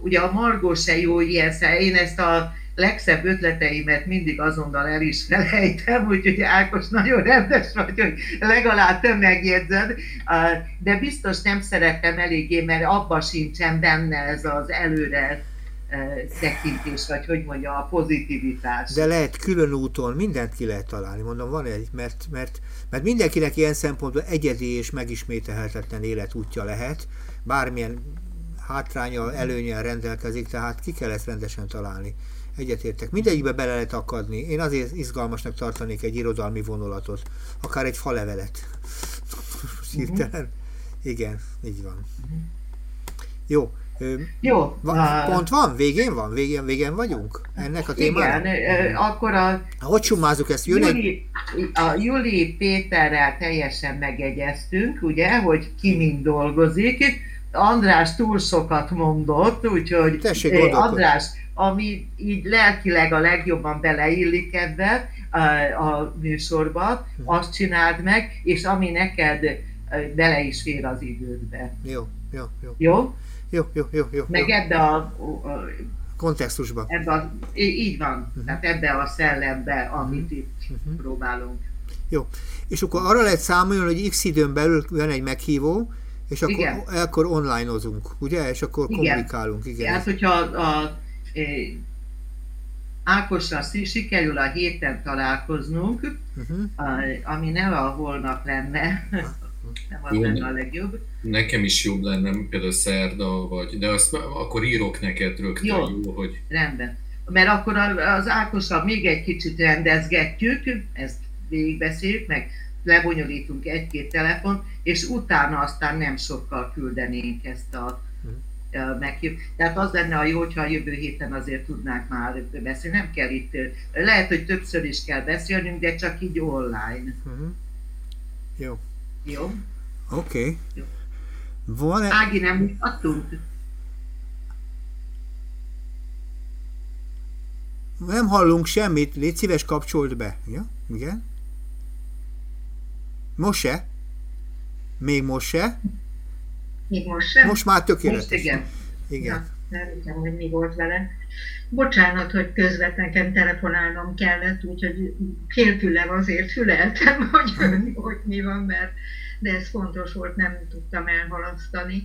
E: ugye a Margó se jó ilyen, én ezt a legszebb ötleteimet mindig azonnal el is felejtem, úgyhogy Ákos nagyon rendes vagy, hogy legalább te megjegyzed, de biztos nem szerettem eléggé, mert abban sincsen benne ez az előre tekintés, vagy hogy mondja, a pozitivitás.
A: De lehet külön úton, mindent ki lehet találni, mondom, van egy, mert, mert, mert mindenkinek ilyen szempontból egyedi és megismételhetetlen életútja lehet, bármilyen hátránya, előnyel rendelkezik, tehát ki kell ezt rendesen találni. Egyetértek. Mindegyikbe bele lehet akadni. Én azért izgalmasnak tartanék egy irodalmi vonulatot. Akár egy falevelet. Hirtelen. Uh-huh. Igen, így van. Uh-huh. Jó.
E: Jó.
A: Va, pont van? Végén van? Végén, végén vagyunk? Ennek a témának?
E: Igen, akkor a...
A: Hogy summázunk ezt? Jön
E: egy... A Júli Péterrel teljesen megegyeztünk, ugye, hogy ki mind dolgozik. András túl sokat mondott, úgyhogy
A: Tessék,
E: András, ami így lelkileg a legjobban beleillik ebbe a műsorba, azt csináld meg, és ami neked bele is fér az idődbe.
A: Jó, jó, jó.
E: Jó?
A: Jó, jó, jó, jó.
E: Meg
A: jó.
E: ebbe a, a
A: kontextusban.
E: Ebbe a, így van, uh-huh. tehát ebbe a szellembe, amit uh-huh. itt uh-huh. próbálunk.
A: Jó, és akkor arra lehet számolni, hogy x időn belül jön egy meghívó, és akkor, igen. akkor online-ozunk, ugye? És akkor igen. kommunikálunk. Igen.
E: Hát, hogyha a, a, a Ákosra sikerül a héten találkoznunk, uh-huh. a, ami nem a holnap lenne, nem az Jó, lenne a legjobb.
C: Nekem is jobb lenne például szerda, vagy, de azt akkor írok neked rögtön, jó, jó hogy...
E: rendben. Mert akkor az Ákossal még egy kicsit rendezgetjük, ezt végigbeszéljük, meg lebonyolítunk egy-két telefon, és utána aztán nem sokkal küldenénk ezt a meghív. Tehát az lenne a jó, hogyha a jövő héten azért tudnánk már beszélni. Nem kell itt, lehet, hogy többször is kell beszélnünk, de csak így online. Uh-huh.
A: Jó.
E: Jó.
A: Oké. Okay.
E: Jó. Van-e... Ági, nem mutattunk?
A: Nem hallunk semmit, légy szíves, kapcsolt be. Ja? Igen? Most se? Még most se?
G: Még most sem?
A: Most már tökéletes.
E: Most igen.
A: Igen.
G: Ja, nem tudom, hogy mi volt vele. Bocsánat, hogy közvetlen nekem telefonálnom kellett, úgyhogy félfüle azért füleltem, hogy, hogy mi van, mert de ez fontos volt, nem tudtam elhalasztani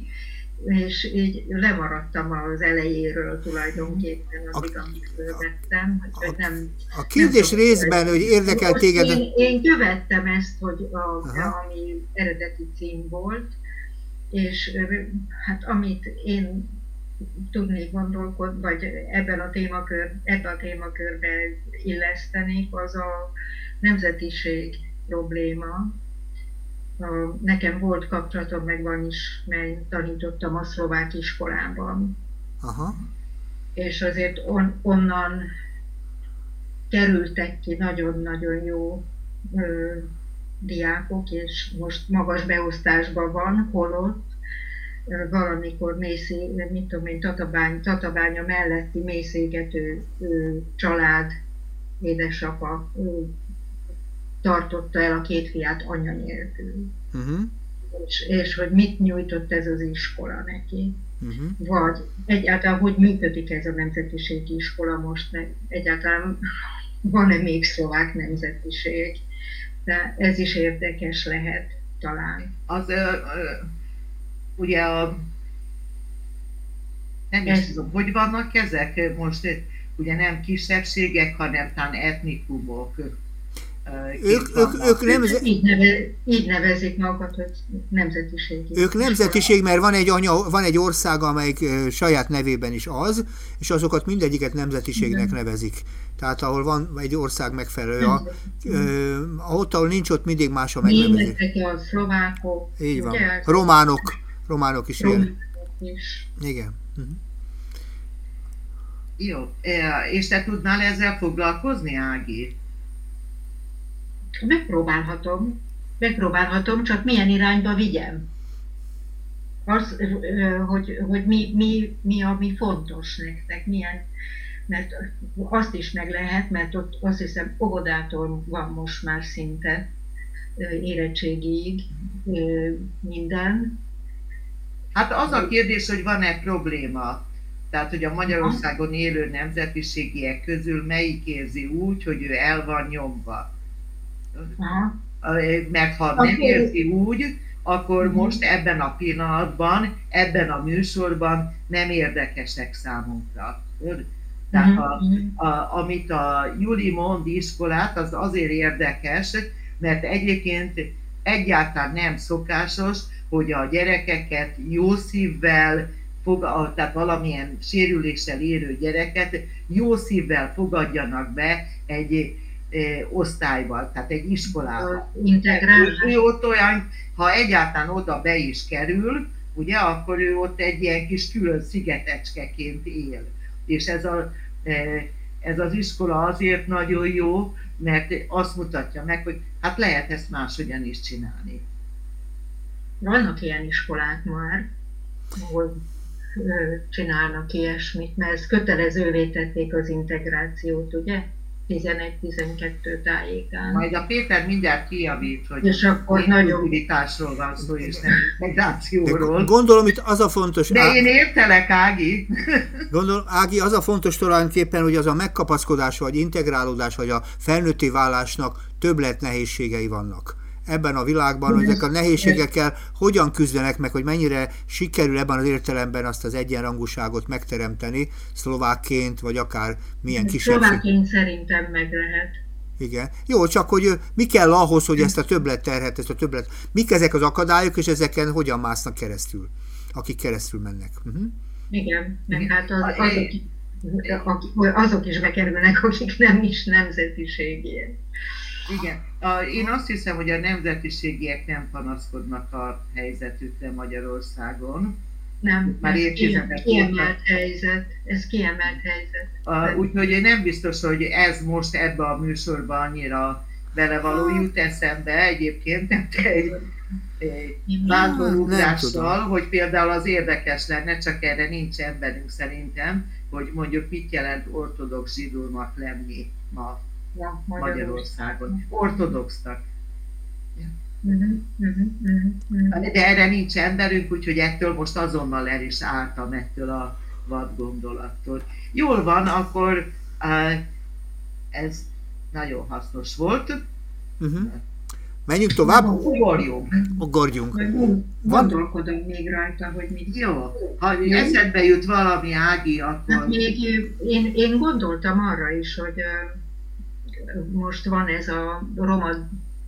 G: és így lemaradtam az elejéről tulajdonképpen, addig, amit vettem. Nem,
A: a kérdés nem részben, hogy érdekel téged...
G: Én, én követtem ezt, hogy a, ami eredeti cím volt, és hát amit én tudnék gondolkodni, vagy ebben a témakör, ebben a témakörben illesztenék, az a nemzetiség probléma, nekem volt kapcsolatom, meg van is, mert tanítottam a szlovák iskolában. Aha. És azért on, onnan kerültek ki nagyon-nagyon jó ö, diákok, és most magas beosztásban van, holott ö, valamikor mészé, mit tudom én, Tatabány, Tatabánya melletti mészégető ö, család, édesapa ö, tartotta el a két fiát anya nélkül. Uh-huh. És, és hogy mit nyújtott ez az iskola neki. Uh-huh. Vagy egyáltalán, hogy működik ez a nemzetiségi iskola most, egyáltalán van-e még szlovák nemzetiség. De ez is érdekes lehet talán.
E: Az, ö, ö, ugye a nem is tudom, hogy vannak ezek most, ugye nem kisebbségek, hanem talán etnikumok
A: ők, ők, ők nemze...
G: így, neve, így nevezik magukat, hogy nemzetiség.
A: Ők nemzetiség, mert van egy, anya, van egy ország, amelyik saját nevében is az, és azokat mindegyiket nemzetiségnek nevezik. Tehát ahol van egy ország megfelelő, a, a, ott, ahol nincs, ott mindig más a megnevezés.
G: Németek, a szlovákok.
A: Így van. Ugye? Románok, románok is ilyen. Is. Igen. Uh-huh.
E: Jó, és te tudnál ezzel foglalkozni, Ági?
G: Megpróbálhatom, megpróbálhatom, csak milyen irányba vigyem. Az, hogy, hogy mi, mi, mi, ami fontos nektek, milyen, mert azt is meg lehet, mert ott azt hiszem óvodától van most már szinte érettségig minden.
E: Hát az a kérdés, hogy van-e probléma? Tehát, hogy a Magyarországon élő nemzetiségiek közül melyik érzi úgy, hogy ő el van nyomva? Mert ha okay. nem érzi úgy, akkor uh-huh. most ebben a pillanatban, ebben a műsorban nem érdekesek számunkra. Tehát a, mhm. a, amit a Juli mond iskolát, az azért érdekes, mert egyébként egyáltalán nem szokásos, hogy a gyerekeket jó szívvel, fog, tehát valamilyen sérüléssel érő gyereket jó szívvel fogadjanak be egy osztályban, tehát egy iskolában.
G: Integrálás.
E: Ő, ő ott olyan, ha egyáltalán oda be is kerül, ugye, akkor ő ott egy ilyen kis külön szigetecskeként él. És ez, a, ez az iskola azért nagyon jó, mert azt mutatja meg, hogy hát lehet ezt máshogyan is csinálni.
G: Vannak ilyen iskolák már, ahol csinálnak ilyesmit, mert ez kötelezővé tették az integrációt, ugye? 11-12 tájékán.
E: Majd a Péter mindjárt kijavít, hogy
G: és akkor nagyon
E: van szó, és nem migrációról.
A: Gondolom itt az a fontos...
E: De én értelek, Ági.
A: Gondolom, Ági, az a fontos tulajdonképpen, hogy az a megkapaszkodás, vagy integrálódás, vagy a felnőtti válásnak többlet nehézségei vannak ebben a világban, hogy ezek a nehézségekkel hogyan küzdenek meg, hogy mennyire sikerül ebben az értelemben azt az egyenrangúságot megteremteni, szlovákként, vagy akár milyen kisebbség.
G: Szlovákként szerintem meg lehet.
A: Igen. Jó, csak hogy mi kell ahhoz, hogy ezt a többlet terhet, ezt a többlet, mik ezek az akadályok, és ezeken hogyan másznak keresztül, akik keresztül mennek. Uh-huh.
G: Igen, meg hát az, azok, azok is bekerülnek, akik nem is nemzetiségiek.
E: Igen. A, én azt hiszem, hogy a nemzetiségiek nem panaszkodnak a helyzetükre Magyarországon.
G: Nem, Már ez kiemelt, kiemelt helyzet. Ez kiemelt helyzet.
E: Úgyhogy én nem biztos, hogy ez most ebbe a műsorba annyira belevaló jut eszembe egyébként, nem te egy, egy hogy például az érdekes lenne, csak erre nincs emberünk szerintem, hogy mondjuk mit jelent ortodox zsidónak lenni ma ja, Magyarországon. Ortodoxnak. Uh-huh, uh-huh, uh-huh. De erre nincs emberünk, úgyhogy ettől most azonnal el is álltam ettől a vad gondolattól. Jól van, akkor uh, ez nagyon hasznos volt.
A: Uh-huh. Menjünk tovább?
E: Ugorjunk.
A: Ugorjunk.
G: Gondolkodom még rajta, hogy mit.
E: Jó, ha eszedbe jut valami Ági, akkor... Hát
G: még én, én gondoltam arra is, hogy most van ez a roma,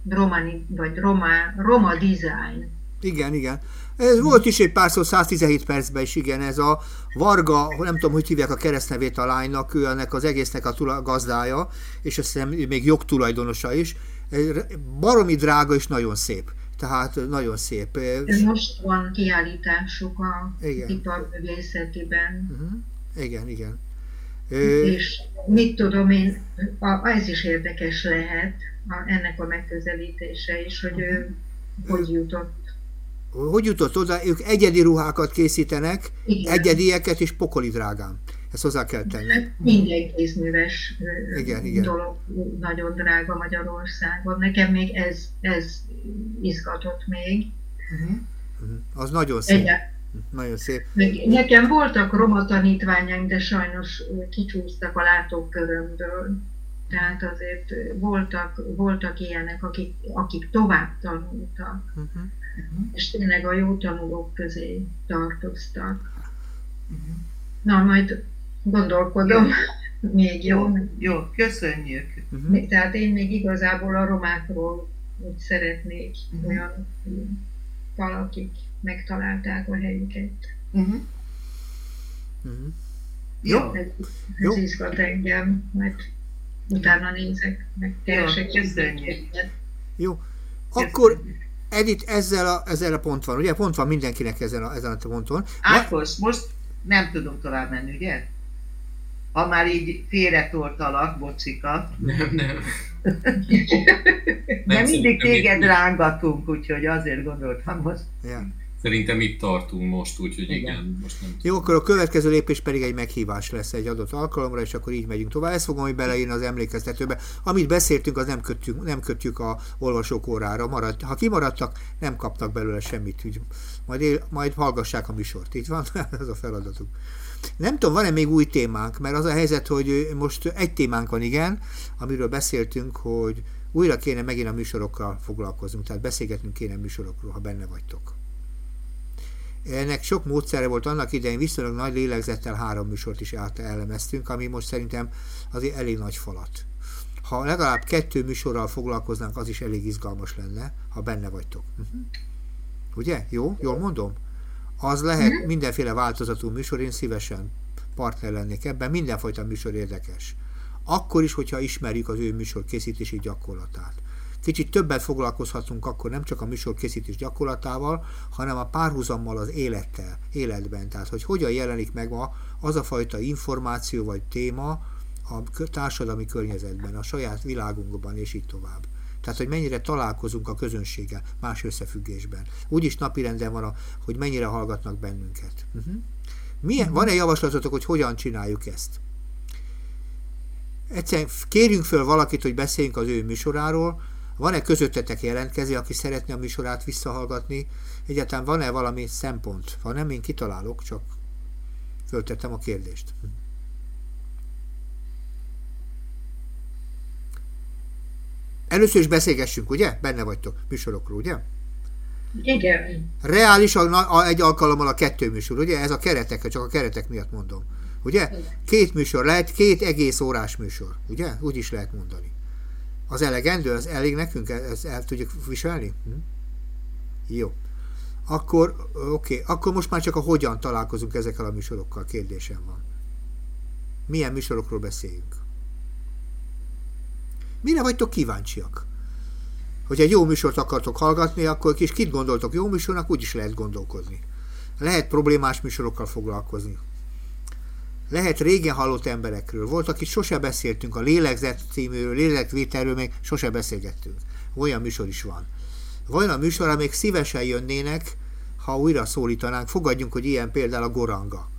G: romani, vagy roma, roma design.
A: Igen, igen. Ez volt is egy pár szó, 117 percben is, igen, ez a Varga, nem tudom, hogy hívják a keresztnevét a lánynak, ő ennek az egésznek a gazdája, és azt hiszem még jogtulajdonosa is. Baromi drága és nagyon szép. Tehát nagyon szép.
G: Most van kiállításuk a iparművészetiben.
A: Uh-huh. Igen, igen.
G: És mit tudom én, ez is érdekes lehet, ennek a megközelítése is, hogy ő hogy jutott.
A: Hogy jutott oda? Ők egyedi ruhákat készítenek, Igen. egyedieket és pokoli drágán. Ezt hozzá kell tenni. Hát
G: minden kézműves igen, igen. dolog nagyon drága Magyarországon. Nekem még ez, ez izgatott még. Uh-huh.
A: Uh-huh. Az nagyon szép. Egy, nagyon szép.
G: Nekem voltak roma tanítványaim, de sajnos kicsúsztak a látókörömből. Tehát azért voltak, voltak ilyenek, akik, akik tovább tanultak, uh-huh. és tényleg a jó tanulók közé tartoztak. Uh-huh. Na, majd gondolkodom még jó.
E: Jó, jó köszönjük.
G: Uh-huh. Tehát én még igazából a romákról úgy szeretnék uh-huh. olyan valakik megtalálták a helyüket. Uh-huh. Uh-huh. Jó. Ez, ez Jó. izgat engem, mert utána nézek, meg keresek. Jó,
A: Jó. Akkor Edith, ezzel a, ezzel a pont van, ugye? Pont van mindenkinek ezen a, ezen a ponton.
E: Ákos, most nem tudom tovább menni, ugye? Ha már így félretoltalak, bocsika.
C: Nem, nem.
E: nem mindig téged rángatunk, úgyhogy azért gondoltam most.
A: Yeah.
C: Szerintem itt tartunk most, úgyhogy igen. igen most nem
A: Jó, akkor a következő lépés pedig egy meghívás lesz egy adott alkalomra, és akkor így megyünk tovább. Ezt fogom hogy beleírni az emlékeztetőbe. Amit beszéltünk, az nem kötjük, nem kötjük a olvasók órára. Marad, ha kimaradtak, nem kapnak belőle semmit. Úgy, majd, él, majd hallgassák a műsort. Itt van, ez a feladatuk. Nem tudom, van-e még új témánk, mert az a helyzet, hogy most egy témánk van, igen, amiről beszéltünk, hogy újra kéne megint a műsorokkal foglalkoznunk, tehát beszélgetnünk kéne műsorokról, ha benne vagytok. Ennek sok módszere volt annak idején, viszonylag nagy lélegzettel három műsort is elemeztünk, ami most szerintem azért elég nagy falat. Ha legalább kettő műsorral foglalkoznánk, az is elég izgalmas lenne, ha benne vagytok. Uh-huh. Ugye? Jó? Jól mondom? Az lehet mhm. mindenféle változatú műsor, én szívesen partner lennék ebben, mindenfajta műsor érdekes. Akkor is, hogyha ismerjük az ő műsor készítési gyakorlatát kicsit többet foglalkozhatunk akkor nem csak a műsor készítés gyakorlatával, hanem a párhuzammal az élettel, életben. Tehát, hogy hogyan jelenik meg ma az a fajta információ vagy téma a társadalmi környezetben, a saját világunkban, és így tovább. Tehát, hogy mennyire találkozunk a közönséggel más összefüggésben. Úgyis napirenden van, a, hogy mennyire hallgatnak bennünket. Uh-huh. Milyen, uh-huh. Van-e javaslatotok, hogy hogyan csináljuk ezt? egyszerűen kérjünk föl valakit, hogy beszéljünk az ő műsoráról, van-e közöttetek jelentkező, aki szeretne a műsorát visszahallgatni? Egyáltalán van-e valami szempont? Ha nem, én kitalálok, csak föltettem a kérdést. Először is beszélgessünk, ugye? Benne vagytok műsorokról, ugye?
G: Igen.
A: Reális a, a, egy alkalommal a kettő műsor, ugye? Ez a keretek, csak a keretek miatt mondom. Ugye? Két műsor lehet, két egész órás műsor, ugye? Úgy is lehet mondani. Az elegendő, az elég nekünk, ezt el tudjuk viselni? Hm? Jó. Akkor, oké, okay. akkor most már csak a hogyan találkozunk ezekkel a műsorokkal, kérdésem van. Milyen műsorokról beszéljünk? Mire vagytok kíváncsiak? Hogy egy jó műsort akartok hallgatni, akkor kis kit gondoltok jó műsornak, úgy is lehet gondolkozni. Lehet problémás műsorokkal foglalkozni. Lehet régen hallott emberekről. Volt, akit sose beszéltünk, a lélegzet címűről, lélegzetvételről még sose beszélgettünk. Olyan műsor is van. Van a műsor, amelyek szívesen jönnének, ha újra szólítanánk. Fogadjunk, hogy ilyen például a Goranga.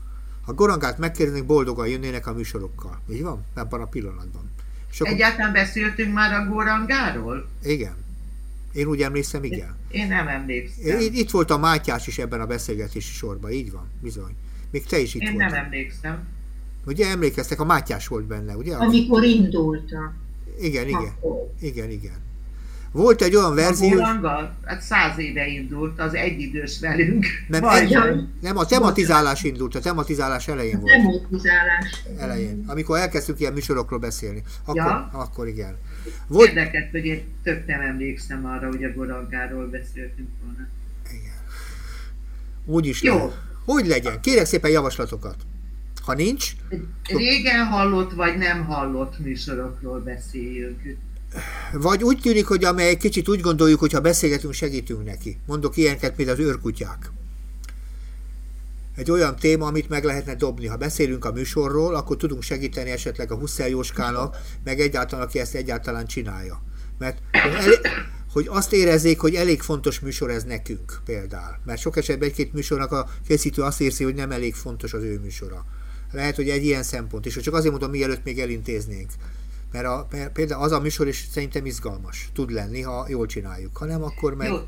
A: A Gorangát megkérdeznék, boldogan jönnének a műsorokkal. Így van? Ebben a pillanatban.
E: És akkor... Egyáltalán beszéltünk már a Gorangáról?
A: Igen. Én úgy emlékszem, igen.
E: Én nem emlékszem.
A: Itt volt a Mátyás is ebben a beszélgetési sorban, így van, bizony. Még te is itt
E: Én
A: voltál.
E: nem emlékszem.
A: Ugye emlékeztek, a Mátyás volt benne, ugye?
G: Amikor indultak.
A: Igen, igen. Igen, igen. Volt egy olyan verzió...
E: A hát száz éve indult, az egyidős velünk.
A: Nem, egy, nem, a tematizálás indult, a tematizálás elején volt.
G: Tematizálás.
A: Elején. Amikor elkezdtünk ilyen műsorokról beszélni. Akkor, ja. akkor igen.
E: Volt... Érdekes, hogy én tök nem emlékszem arra, hogy a Gorangáról beszéltünk volna.
A: Igen. Úgy is Jó. Lehet. Hogy legyen? Kérek szépen javaslatokat. Ha nincs...
E: Régen hallott vagy nem hallott műsorokról beszéljünk.
A: Vagy úgy tűnik, hogy amely kicsit úgy gondoljuk, hogy ha beszélgetünk, segítünk neki. Mondok ilyeneket, mint az őrkutyák. Egy olyan téma, amit meg lehetne dobni. Ha beszélünk a műsorról, akkor tudunk segíteni esetleg a Huszel Jóskának, meg egyáltalán, aki ezt egyáltalán csinálja. Mert hogy, elég, hogy azt érezzék, hogy elég fontos műsor ez nekünk például. Mert sok esetben egy-két műsornak a készítő azt érzi, hogy nem elég fontos az ő műsora. Lehet, hogy egy ilyen szempont, és csak azért mondom, mielőtt még elintéznénk. Mert a, például az a műsor is szerintem izgalmas tud lenni, ha jól csináljuk. Ha nem, akkor meg... Jó,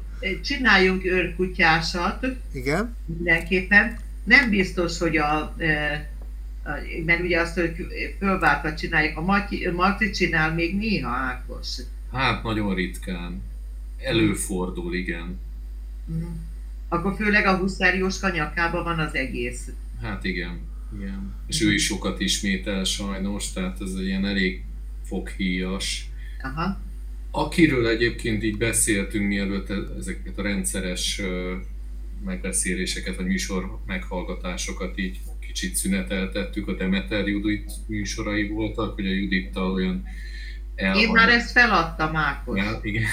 E: csináljunk őrkutyásat.
A: Igen.
E: Mindenképpen. Nem biztos, hogy a, e, mert ugye azt, hogy fölváltva csináljuk. A Marti, Marti csinál még néha Ákos.
C: Hát nagyon ritkán. Előfordul, igen.
E: Uh-huh. Akkor főleg a Huszáriós kanyakában van az egész.
C: Hát igen. Igen. És ő is sokat ismétel sajnos, tehát ez egy ilyen elég foghíjas. Aha. Akiről egyébként így beszéltünk, mielőtt e- ezeket a rendszeres megbeszéléseket, vagy műsor meghallgatásokat így kicsit szüneteltettük, a Demeter Judit műsorai voltak, hogy a Judittal olyan
E: elhang... Én már ezt feladtam, Ákos.
C: Ja, igen.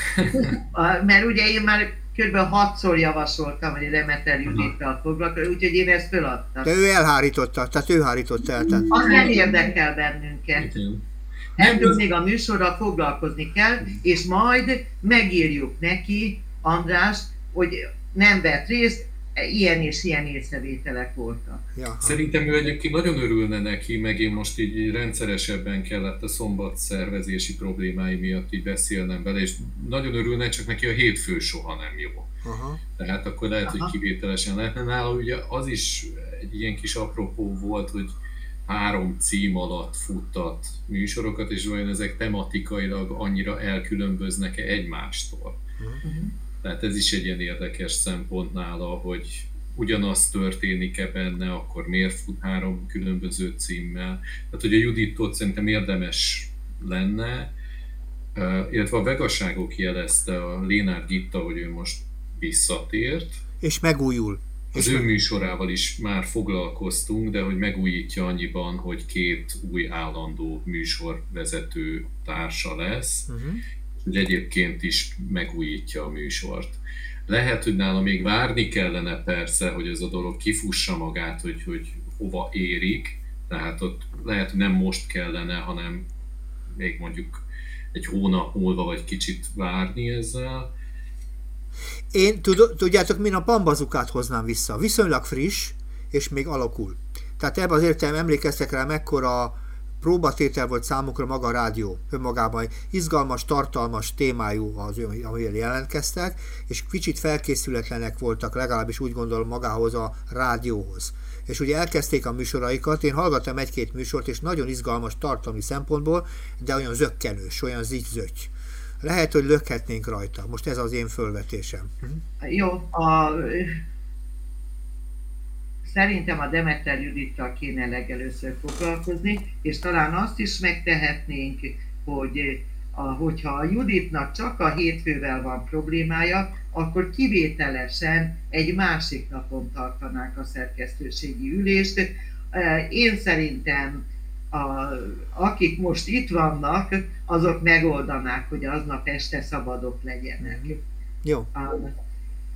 E: Mert ugye én már kb. hatszor javasoltam, hogy Demeter Judittal foglalkozni, úgyhogy én ezt feladtam.
A: De ő elhárította, tehát ő hárította el. Tehát...
E: Az nem érdekel bennünket. Ettől még a műsorral foglalkozni kell, és majd megírjuk neki, András, hogy nem vett részt, ilyen és ilyen észrevételek voltak.
C: Ja. Szerintem ő egyébként nagyon örülne neki, meg én most így rendszeresebben kellett a szombat szervezési problémái miatt így beszélnem vele, és nagyon örülne, csak neki a hétfő soha nem jó. Aha. Tehát akkor lehet, Aha. hogy kivételesen lehetne nála. Ugye az is egy ilyen kis apropó volt, hogy három cím alatt futtat műsorokat, és vajon ezek tematikailag annyira elkülönböznek-e egymástól. Uh-huh. Tehát ez is egy ilyen érdekes szempont nála, hogy ugyanaz történik-e benne, akkor miért fut három különböző címmel. Tehát, hogy a Juditot szerintem érdemes lenne, illetve a Vegaságok jelezte a Lénár Gitta, hogy ő most visszatért.
A: És megújul.
C: Az ő műsorával is már foglalkoztunk, de hogy megújítja annyiban, hogy két új állandó műsorvezető társa lesz, uh-huh. Hogy egyébként is megújítja a műsort. Lehet, hogy nála még várni kellene persze, hogy ez a dolog kifussa magát, hogy, hogy hova érik, tehát ott lehet, hogy nem most kellene, hanem még mondjuk egy hónap múlva, vagy kicsit várni ezzel
A: én, tudjátok, én a pambazukát hoznám vissza. Viszonylag friss, és még alakul. Tehát ebben az értelemben emlékeztek rá, mekkora próbatétel volt számukra maga a rádió önmagában. Izgalmas, tartalmas témájú az, amivel jelentkeztek, és kicsit felkészületlenek voltak, legalábbis úgy gondolom magához a rádióhoz. És ugye elkezdték a műsoraikat, én hallgattam egy-két műsort, és nagyon izgalmas tartalmi szempontból, de olyan zöggenős, olyan ziczöty. Lehet, hogy lökhetnénk rajta. Most ez az én fölvetésem.
E: Jó, a, Szerintem a Demeter Judittal kéne legelőször foglalkozni, és talán azt is megtehetnénk, hogy a, hogyha a Juditnak csak a hétfővel van problémája, akkor kivételesen egy másik napon tartanák a szerkesztőségi ülést. Én szerintem a, akik most itt vannak, azok megoldanák, hogy aznap este szabadok legyenek.
A: Jó.
E: A,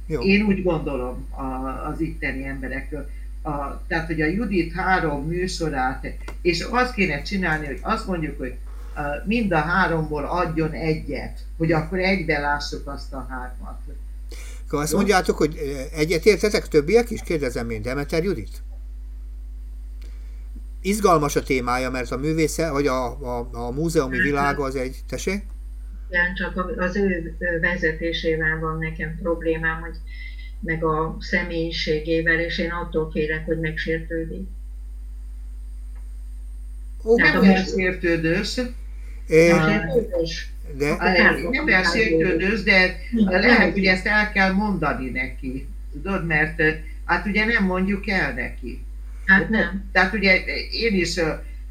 E: Jó. Én úgy gondolom a, az itteni emberekről a, tehát hogy a Judit három műsorát, és azt kéne csinálni, hogy azt mondjuk, hogy mind a háromból adjon egyet, hogy akkor egybe lássuk azt a hármat.
A: Akkor azt mondjátok, hogy egyet értetek többiek is? Kérdezem én, Demeter Judit? Izgalmas a témája, mert a művésze, vagy a, a, a múzeumi világa az egy, tessék?
G: Igen, csak az ő vezetésével van nekem problémám, hogy meg a személyiségével, és én attól félek, hogy megsértődik.
E: Ó, nem lesz. De, nem lesz sértődős, de lehet, hogy ezt el kell mondani neki. Tudod, mert hát ugye nem mondjuk el neki.
G: Hát nem.
E: Tehát ugye én is,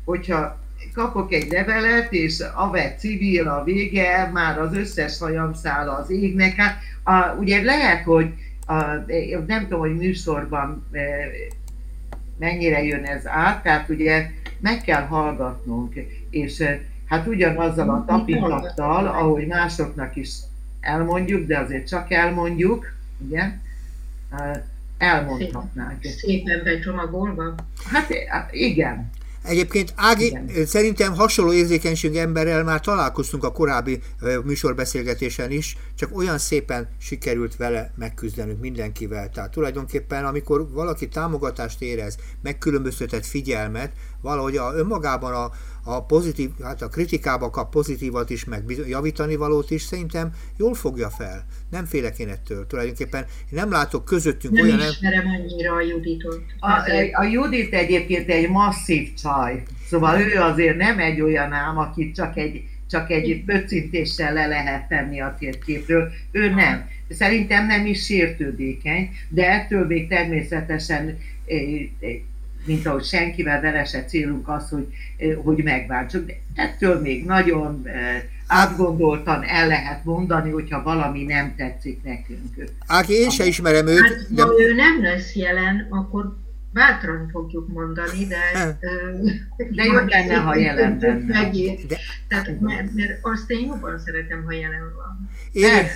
E: hogyha kapok egy levelet, és avet civil a vége, már az összes hajam száll az égnek. Hát, a, ugye lehet, hogy a, nem tudom, hogy műsorban e, mennyire jön ez át, tehát ugye meg kell hallgatnunk, és e, hát ugyanazzal a tapintattal, ahogy másoknak is elmondjuk, de azért csak elmondjuk, ugye, e, elmondhatnánk.
G: Szépen becsomagolva?
E: Hát igen.
A: Egyébként Ági, Igen. szerintem hasonló érzékenység emberrel már találkoztunk a korábbi műsorbeszélgetésen is, csak olyan szépen sikerült vele megküzdenünk mindenkivel. Tehát tulajdonképpen, amikor valaki támogatást érez, megkülönböztetett figyelmet, valahogy a, önmagában a, a pozitív, hát a kritikába kap pozitívat is, meg javítani valót is, szerintem jól fogja fel. Nem félek én ettől. Tulajdonképpen én nem látok közöttünk
G: nem
A: olyan...
G: Nem ismerem annyira a Juditot.
E: A, a Judit egyébként egy masszív csaj. Szóval ő azért nem egy olyan ám, akit csak egy, csak egy pöccintéssel le lehet tenni a térképről. Ő nem. Szerintem nem is sértődékeny, de ettől még természetesen mint ahogy senkivel vele se célunk az, hogy, hogy megváltsuk. De ettől még nagyon átgondoltan el lehet mondani, hogyha valami nem tetszik nekünk.
A: Áki, én se ismerem őt.
G: Hát, de... Ha ő nem lesz jelen, akkor bátran fogjuk mondani, de...
E: de jobb lenne, ha jelen lenne.
G: De, Tehát, mert, mert azt én jobban szeretem, ha jelen van.
A: Én,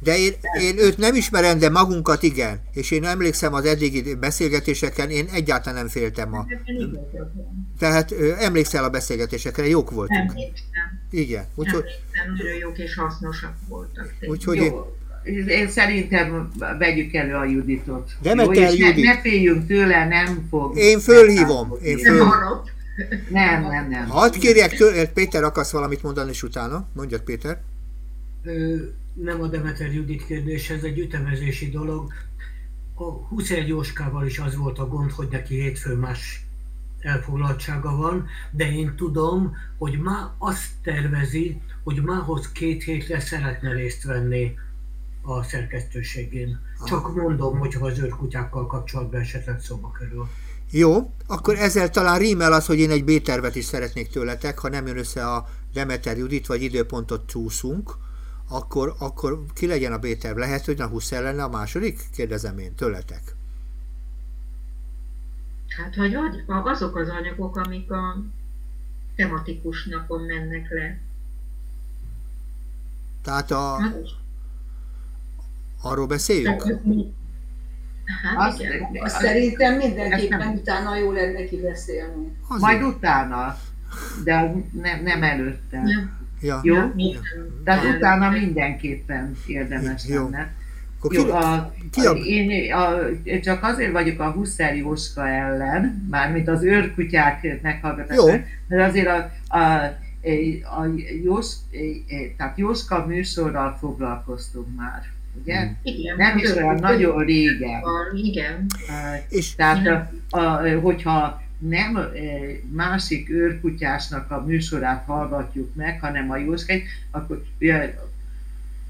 A: de én, én őt nem ismerem, de magunkat igen. És én emlékszem az eddigi beszélgetéseken, én egyáltalán nem féltem a... Tehát emlékszel a beszélgetésekre, jók voltunk.
G: Emlékszem.
A: Igen.
G: Úgyhogy... Emlékszem, nagyon jók és hasznosak voltak.
A: Úgyhogy én,
E: én szerintem vegyük elő a Juditot.
A: Demeter Jó, Judit.
E: Ne, ne féljünk tőle, nem fog.
A: Én fölhívom. Én föl...
E: Nem, nem, nem.
A: Hadd kérjek tőle, Péter, akarsz valamit mondani, és utána? Mondjad, Péter.
D: Ö, nem a Demeter Judit kérdés, ez egy ütemezési dolog. A 21 Jóskával is az volt a gond, hogy neki hétfő más elfoglaltsága van, de én tudom, hogy már azt tervezi, hogy mához két hétre szeretne részt venni a szerkesztőségén. Csak mondom, hogyha az őrkutyákkal kapcsolatban esetleg szóba kerül.
A: Jó, akkor ezzel talán rímel az, hogy én egy B-tervet is szeretnék tőletek, ha nem jön össze a Demeter Judit, vagy időpontot csúszunk, akkor, akkor ki legyen a B-terv? Lehet, hogy a 20 lenne a második? Kérdezem én tőletek.
G: Hát, vagy azok az anyagok, amik a tematikus napon mennek le.
A: Tehát a... Hát, Arról beszéljünk?
F: Hát azt, igen. Azt szerintem mindenképpen nem... utána jó lenne beszélni.
E: Majd utána, de nem, nem előtte.
A: Ja.
E: Jó? Ja. De utána mindenképpen érdemes
A: jó.
E: lenne. Akkor Jó, ki, a, ki a... Én a, csak azért vagyok a Huszer Jóska ellen, mármint az őrkutyák meghallgatása, mert azért a, a, a Jós, tehát Jóska műsorral foglalkoztunk már ugye? Mm. Igen. Nem is olyan nagyon régen.
G: Igen.
E: És tehát, a, a, hogyha nem másik őrkutyásnak a műsorát hallgatjuk meg, hanem a Jóskait, akkor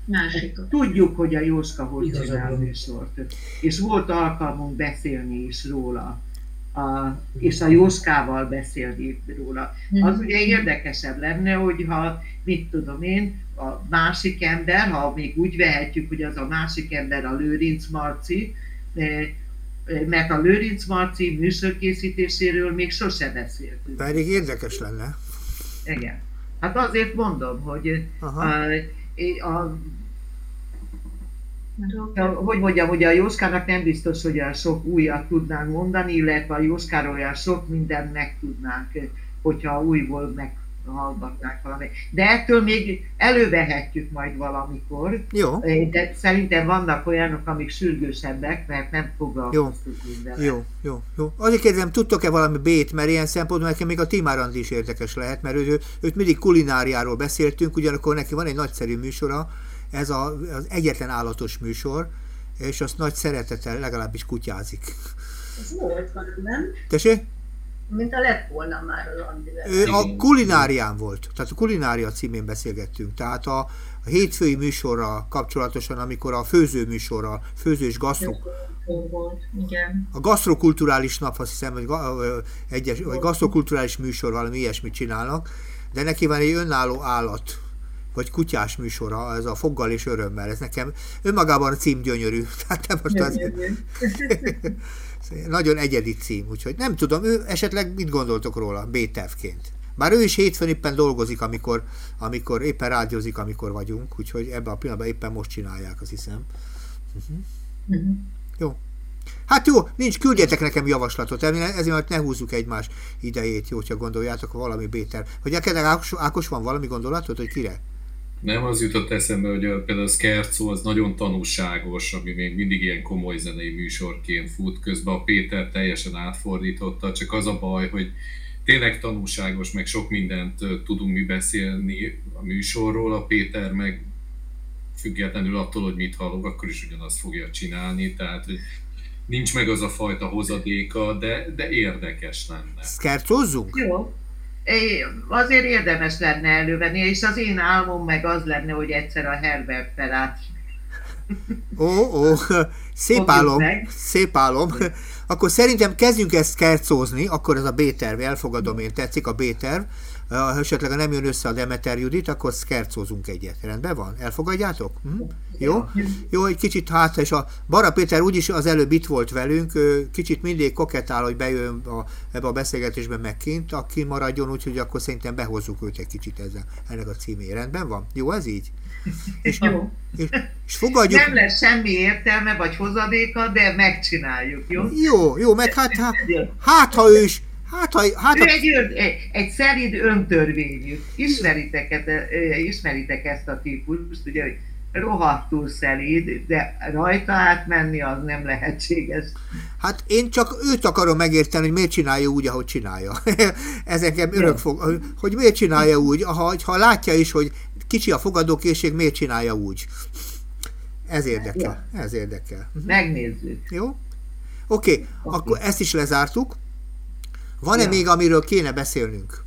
G: Másik.
E: Tudjuk, hogy a Jóska hogy csinál műsort. És volt alkalmunk beszélni is róla. A, és a Jóskával beszélni róla. Az ugye érdekesebb lenne, hogyha, mit tudom én, a másik ember, ha még úgy vehetjük, hogy az a másik ember a Lőrinc Marci, eh, eh, mert a Lőrinc Marci műsorkészítéséről még sose beszéltünk.
A: Pedig érdekes lenne.
E: Igen. Hát azért mondom, hogy Aha. a, a hogy mondjam, hogy a Jóskának nem biztos, hogy olyan sok újat tudnánk mondani, illetve a Jóskáról olyan sok mindent meg tudnánk, hogyha újból meghallgatnák valami. De ettől még elővehetjük majd valamikor.
A: Jó.
E: De szerintem vannak olyanok, amik sürgősebbek, mert nem foglalkoztunk
A: minden. Jó, jó, jó. Azért kérdezem, tudtok-e valami bét, mert ilyen szempontból nekem még a Timárand is érdekes lehet, mert ő, őt mindig kulináriáról beszéltünk, ugyanakkor neki van egy nagyszerű műsora, ez a, az egyetlen állatos műsor, és azt nagy szeretettel legalábbis kutyázik.
F: Ez volt nem?
A: Tessék?
F: Mint a lett volna már az
A: Andivel. A kulinárián volt, tehát a kulinária címén beszélgettünk. Tehát a, a hétfői műsorra kapcsolatosan, amikor a főző műsorra, főző és gasztro... A gasztrokulturális nap, azt hiszem, hogy egyes, vagy gasztrokulturális műsor, valami ilyesmit csinálnak, de neki van egy önálló állat vagy kutyás műsora, ez a foggal és örömmel, ez nekem önmagában a cím gyönyörű. Tehát nem most az... Nagyon egyedi cím, úgyhogy nem tudom, ő esetleg mit gondoltok róla B-tervként? Bár ő is hétfőn éppen dolgozik, amikor, amikor éppen rádiózik, amikor vagyunk, úgyhogy ebben a pillanatban éppen most csinálják, azt hiszem. Uh-huh. Uh-huh. Jó. Hát jó, nincs, küldjetek nekem javaslatot, ezért ne húzzuk egymás idejét, jó, ha gondoljátok, valami Béter. Hogy ekedek Ákos, Ákos van valami gondolatod, hogy kire?
C: Nem, az jutott eszembe, hogy a, például a Scherzo az nagyon tanúságos, ami még mindig ilyen komoly zenei műsorként fut, közben a Péter teljesen átfordította, csak az a baj, hogy tényleg tanúságos, meg sok mindent tudunk mi beszélni a műsorról, a Péter meg függetlenül attól, hogy mit hallok, akkor is ugyanazt fogja csinálni, tehát nincs meg az a fajta hozadéka, de, de érdekes lenne.
A: Szkercozzunk?
E: Jó azért érdemes lenne elővenni, és az én álmom meg az lenne, hogy egyszer a Herbert át.
A: Ó, ó, szép álom, szép álom. Akkor szerintem kezdjünk ezt kercózni, akkor ez a B-terv, elfogadom én, tetszik a B-terv. Ha esetleg nem jön össze a Demeter Judit, akkor szkercózunk egyet. Rendben van? Elfogadjátok? Hm? Jó? Jó, egy kicsit hát, és a Bara Péter úgyis az előbb itt volt velünk, kicsit mindig koketál, hogy bejön a, ebbe a beszélgetésbe megként, aki maradjon, úgyhogy akkor szerintem behozzuk őt egy kicsit ezzel, ennek a címé. Rendben van? Jó ez így?
E: És, jó.
A: És, és fogadjuk...
E: Nem lesz semmi értelme vagy hozadéka, de megcsináljuk, jó?
A: Jó, jó, meg hát, hát, hát ha ő is Hát, ha, hát,
E: ő egy, egy, egy szerid öntörvényű. Ismeritek, ismeritek ezt a típust, ugye, hogy rohadtul szelíd, de rajta átmenni az nem lehetséges.
A: Hát én csak őt akarom megérteni, hogy miért csinálja úgy, ahogy csinálja. Ez nekem örök fog, hogy miért csinálja úgy, ha, ha látja is, hogy kicsi a fogadókészség, miért csinálja úgy. Ez érdekel. Ja. Ez érdekel.
E: Mhm. Megnézzük.
A: Jó? Oké, okay, okay. akkor ezt is lezártuk. Van-e ja. még, amiről kéne beszélnünk?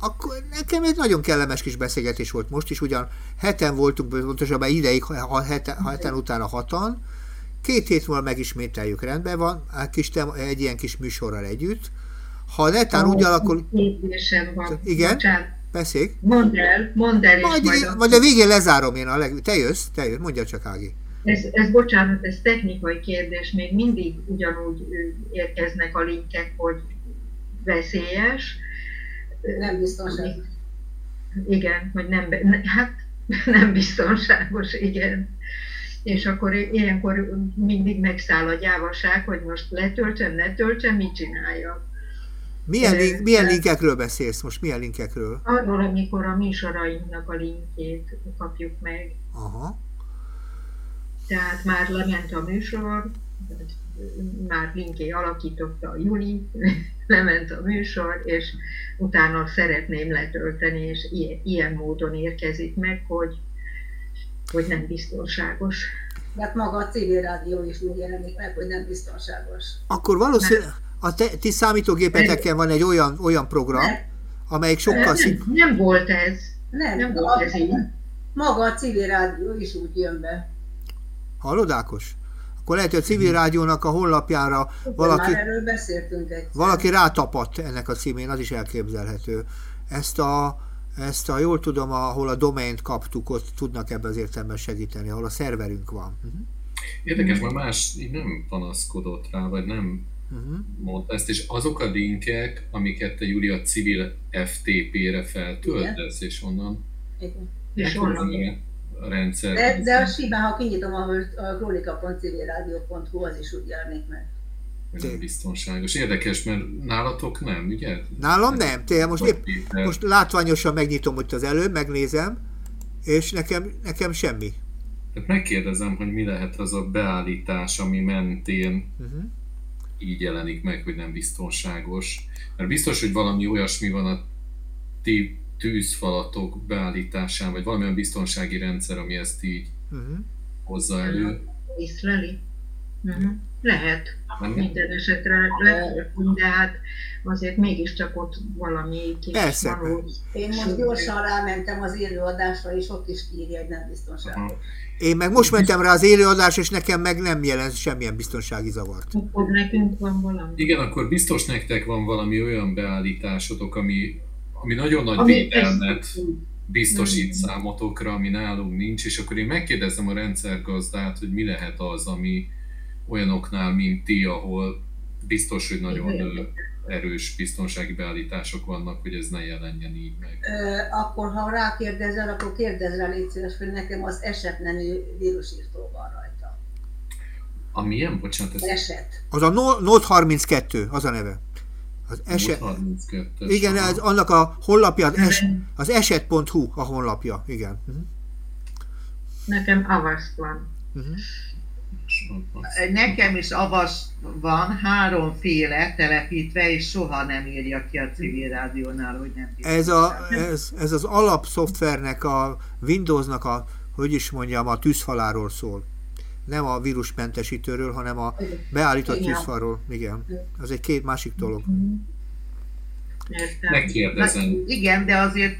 A: Akkor nekem egy nagyon kellemes kis beszélgetés volt most is, ugyan heten voltunk, pontosabban ideig, ha heten, ha heten utána hatan, két hét múlva megismételjük, rendben van, kis, egy ilyen kis műsorral együtt. Ha netán úgy alakul...
G: van.
A: Igen? Bocsánat. Beszélj.
G: Mondd el, mondd el,
A: majd, majd, a... majd a végén lezárom én a leg... Te jössz, te jössz, mondja csak Ági.
G: Ez, ez bocsánat, ez technikai kérdés, még mindig ugyanúgy érkeznek a linkek, hogy veszélyes.
F: Nem biztonságos.
G: Igen, hogy nem, hát nem biztonságos, igen. És akkor ilyenkor mindig megszáll a gyávaság, hogy most letöltsem, ne töltsem, mit csinálja.
A: Milyen, link, milyen linkekről beszélsz most? Milyen linkekről?
G: Arról, amikor a műsorainknak a linkjét kapjuk meg.
A: Aha.
G: Tehát már lement a műsor, már linké alakította a Juli, lement a műsor, és utána szeretném letölteni, és ilyen, ilyen módon érkezik meg, hogy, hogy nem biztonságos.
F: De hát maga a civil rádió is úgy jelenik meg, hogy nem biztonságos.
A: Akkor valószínűleg a te, ti számítógépeteken van egy olyan, olyan program, nem. amelyik sokkal
G: nem, szink... nem volt ez.
F: Nem, nem volt ez így. Maga a civil rádió is úgy jön be.
A: Hallod, Ákos? Akkor lehet, hogy a civil rádiónak a honlapjára valaki,
F: Már erről beszéltünk egyszer.
A: valaki rátapadt ennek a címén, az is elképzelhető. Ezt a, ezt a jól tudom, ahol a domaint kaptuk, ott tudnak ebben az értelemben segíteni, ahol a szerverünk van. Uh-huh.
C: Érdekes, mert más így nem panaszkodott rá, vagy nem uh-huh. mondta ezt, és azok a linkek, amiket te Júlia civil FTP-re feltöltesz, és onnan
F: Igen.
C: És onnan a rendszer.
F: De, de a simán, ha kinyitom a, a krónika.civilrádió.hu, az is úgy jelenik meg.
C: Nem biztonságos. Érdekes, mert nálatok nem, ugye?
A: Nálam nem. Te most, épp, most látványosan megnyitom ott az előbb, megnézem, és nekem, nekem semmi.
C: Tehát megkérdezem, hogy mi lehet az a beállítás, ami mentén uh-huh. így jelenik meg, hogy nem biztonságos. Mert biztos, hogy valami olyasmi van a ti tűzfalatok beállításán, vagy valamilyen biztonsági rendszer, ami ezt így uh-huh. hozza elő.
G: Észleli? Uh-huh. Lehet. Minden esetre lehet, de hát azért mégiscsak ott valami kis
A: Persze.
F: Való... Én most gyorsan rámentem az élőadásra, és ott is írja, hogy nem biztonságos. Uh-huh.
A: Én meg most mentem rá az élőadás, és nekem meg nem jelent semmilyen biztonsági zavart.
G: Akkor nekünk van valami.
C: Igen, akkor biztos nektek van valami olyan beállításotok, ami, ami nagyon nagy ami védelmet biztosít hmm. számotokra, ami nálunk nincs, és akkor én megkérdezem a rendszergazdát, hogy mi lehet az, ami olyanoknál, mint ti, ahol biztos, hogy nagyon erős biztonsági beállítások vannak, hogy ez ne jelenjen így meg.
F: Ö, akkor, ha rákérdezel, akkor kérdezz rá, légy szíves, hogy nekem az eset nemű vírusírtó van rajta.
C: A milyen? Bocsánat. Ez...
F: Eset.
A: Az a Note 32, az a neve.
C: Az eset... 32
A: Igen, ez annak a honlapja, az, es, az eset.hu a honlapja, igen. Uh-huh.
G: Nekem Avast van. Uh-huh.
E: Nekem is avas van, háromféle telepítve, és soha nem írja ki a civil rádiónál, hogy nem
A: ez, a, ez, ez az alapszoftvernek, a Windowsnak a, hogy is mondjam, a tűzfaláról szól. Nem a vírusmentesítőről, hanem a beállított tűzfalról. Igen. Az egy két másik dolog.
C: Megkérdezem. Hát,
E: igen, de azért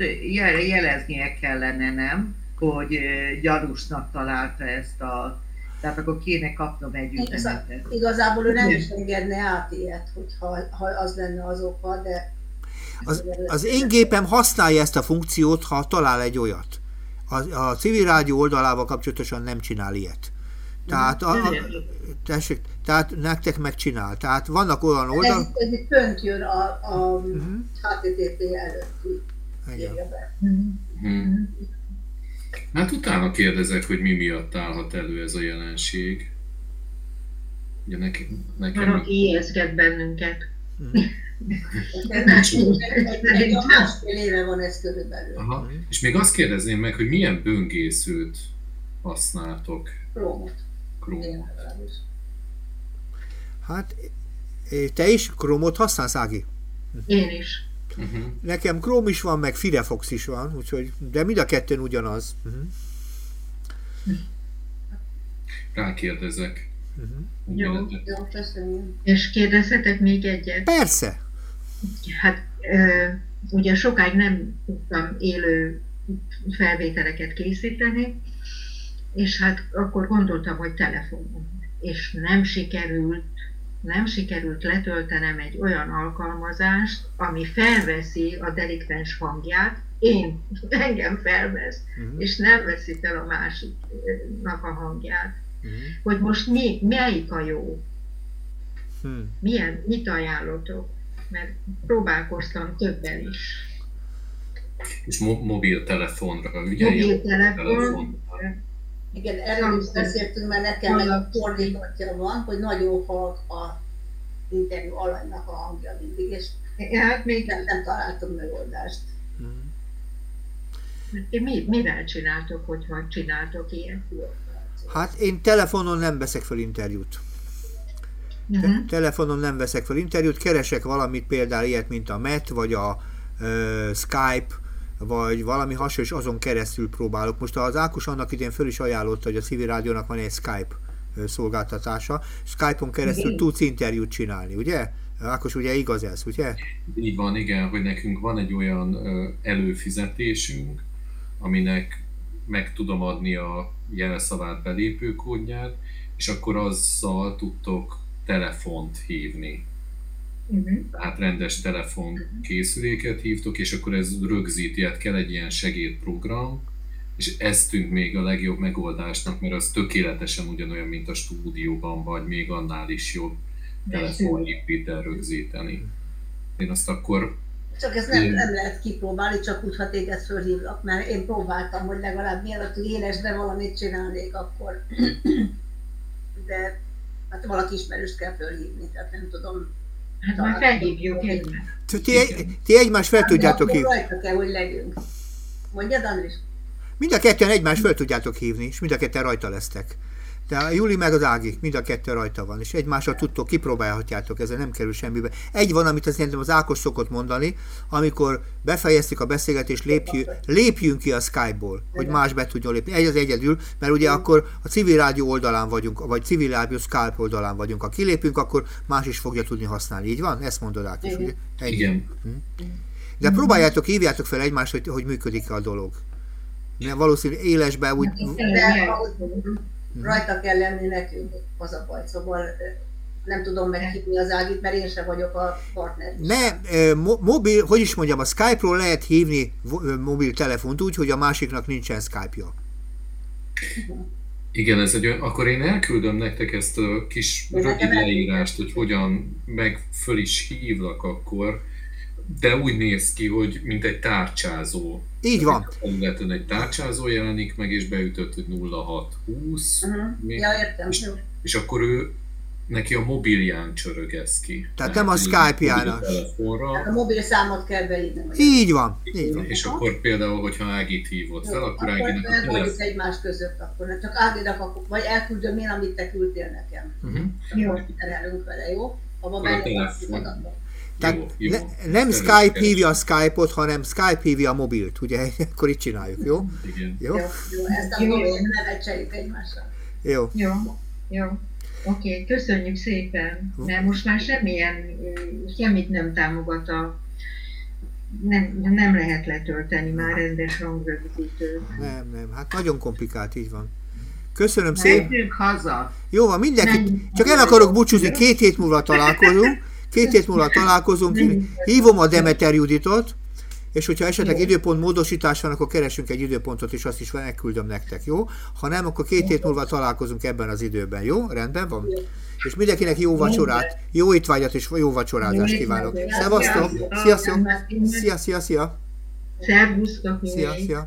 E: jeleznie kellene, nem? Hogy gyanúsnak találta ezt a tehát akkor kéne kapnom egy üzenetet.
F: Igazából ő nem is engedne át ilyet, hogyha ha az lenne az oka, de...
A: Az, az én gépem használja ezt a funkciót, ha talál egy olyat. A, a civil rádió oldalával kapcsolatosan nem csinál ilyet. Tehát, a, a, tessék, tehát nektek megcsinál. Tehát vannak olyan oldal...
F: Ez, ez itt fönt jön a, a uh-huh. HTTP előtti. Igen.
C: Uh-huh. Hát utána kérdezek, hogy mi miatt állhat elő ez a jelenség. Ugye nekem,
G: nekem Mert aki ijeszget bennünket.
F: Másfél éve van ez körülbelül.
C: Aha. És még azt kérdezném meg, hogy milyen böngészőt használtok?
F: Chromot.
A: Hát, te is Chromot használsz, Ági?
G: Én is.
A: Uh-huh. Nekem Chrome is van, meg Firefox is van, úgyhogy, de mind a kettőn ugyanaz. Uh-huh.
C: Rákérdezek.
G: Uh-huh. Jó, jó, köszönöm. És kérdezhetek még egyet?
A: Persze.
G: Hát ö, ugye sokáig nem tudtam élő felvételeket készíteni, és hát akkor gondoltam, hogy telefonon. És nem sikerült nem sikerült letöltenem egy olyan alkalmazást, ami felveszi a delikvens hangját, én, engem felvesz, uh-huh. és nem veszi fel a másiknak a hangját. Uh-huh. Hogy most mi, melyik a jó? Uh-huh. Milyen, mit ajánlotok? Mert próbálkoztam többen is.
C: És mo- mobiltelefonra, ugye?
G: Mobiltelefon,
F: igen, erről is beszéltünk, mert nekem egy fordítottja van, hogy nagyon halk a interjú alanynak a hangja mindig, és
G: Hát még
F: nem, nem találtam megoldást.
G: Mi, mivel csináltok, hogyha csináltok ilyet?
A: Hát én telefonon nem veszek fel interjút. Uh-huh. Telefonon nem veszek fel interjút, keresek valamit, például ilyet, mint a MET, vagy a uh, Skype, vagy valami hasonló, és azon keresztül próbálok. Most az Ákos annak idén föl is ajánlotta, hogy a civil rádiónak van egy Skype szolgáltatása. Skype-on keresztül tudsz interjút csinálni, ugye? Ákos, ugye igaz ez, ugye?
C: Így van, igen, hogy nekünk van egy olyan előfizetésünk, aminek meg tudom adni a jelszavát belépőkódját, és akkor azzal tudtok telefont hívni. Uh-huh. Tehát rendes telefon készüléket hívtok, és akkor ez rögzíti, hát kell egy ilyen segédprogram, és ez tűnt még a legjobb megoldásnak, mert az tökéletesen ugyanolyan, mint a stúdióban, vagy még annál is jobb telefonhívvitel rögzíteni. Én azt akkor
F: csak ezt nem, nem lehet kipróbálni, csak úgy, ha téged fölhívlak, mert én próbáltam, hogy legalább mielőtt élesbe valamit csinálnék, akkor de hát valaki ismerőst kell fölhívni, tehát nem tudom.
G: Hát majd felhívjuk egymást.
A: Ti, ti egymást fel tudjátok
F: hívni. Rajta kell, hogy legyünk. Mondjad, Andris?
A: Mind a ketten egymást fel tudjátok hívni, és mind a ketten rajta lesztek. De a Juli meg az Ági, mind a kettő rajta van, és egymással tudtok, kipróbálhatjátok, ezzel nem kerül semmibe. Egy van, amit szerintem az Ákos szokott mondani, amikor befejeztük a beszélgetést, lépjünk, lépjünk ki a Skype-ból, hogy más be tudjon lépni. Egy az egyedül, mert ugye akkor a civil rádió oldalán vagyunk, vagy civil rádió Skype oldalán vagyunk. Ha kilépünk, akkor más is fogja tudni használni. Így van? Ezt mondod át is, ugye?
C: Igen. Hm?
A: De próbáljátok, hívjátok fel egymást, hogy, hogy működik a dolog. Mert valószínűleg élesben úgy... De,
F: Mhm. Rajta kell lenni nekünk, az a baj. Szóval nem tudom meghívni az Ágit, mert én sem vagyok a partner.
A: Ne, mobil, hogy is mondjam, a Skype-ról lehet hívni mobiltelefont úgy, hogy a másiknak nincsen Skype-ja.
C: Igen, ez egy olyan, akkor én elküldöm nektek ezt a kis rövid leírást, hogy hogyan meg föl is hívlak akkor, de úgy néz ki, hogy mint egy tárcsázó.
A: Így van.
C: Területen egy tárcsázó jelenik meg, és beütött, hogy 0620.
F: Uh-huh. Mhm. Ja, értem. És,
C: és akkor ő neki a mobilján csörög ez ki.
A: Tehát, nem a Skype-jának.
F: Tehát a mobil számot kell beírni.
A: Így van. Így van.
C: És akkor például, hogyha Ágit hívott fel, akkor Áginak
F: a telefon... egymás között, akkor csak Áginak, akkor, vagy elküldöm én, amit te küldtél nekem. Uh-huh. Jó. Terelünk vele, jó?
C: Abba a telefon.
A: Tehát jó, jó. Ne, nem Skype hívja a Skype-ot, hanem Skype hívja a mobilt, ugye? Akkor itt csináljuk, jó?
C: Igen.
F: Jó? Jó, jó ezt a nevet cseréljük egymással.
A: Jó.
G: Jó, jó. Oké, okay, köszönjük szépen, mert most már semmilyen, semmit nem támogat a nem, nem lehet letölteni már rendes hangrögzítőt.
A: Nem, nem, hát nagyon komplikált, így van. Köszönöm szépen.
E: Menjünk haza.
A: Jó van, mindenki. Nem. Csak el akarok búcsúzni, két hét múlva találkozunk. Két hét múlva találkozunk, hívom a Demeter Juditot, és hogyha esetleg időpont módosítás van, akkor keresünk egy időpontot, és azt is megküldöm nektek, jó? Ha nem, akkor két hét múlva találkozunk ebben az időben, jó? Rendben van? És mindenkinek jó vacsorát, jó étvágyat és jó vacsorázást kívánok. Szevasztok! Sziasztok! Szia, szia, szia!
G: Szervusztok!
A: Szia, szia!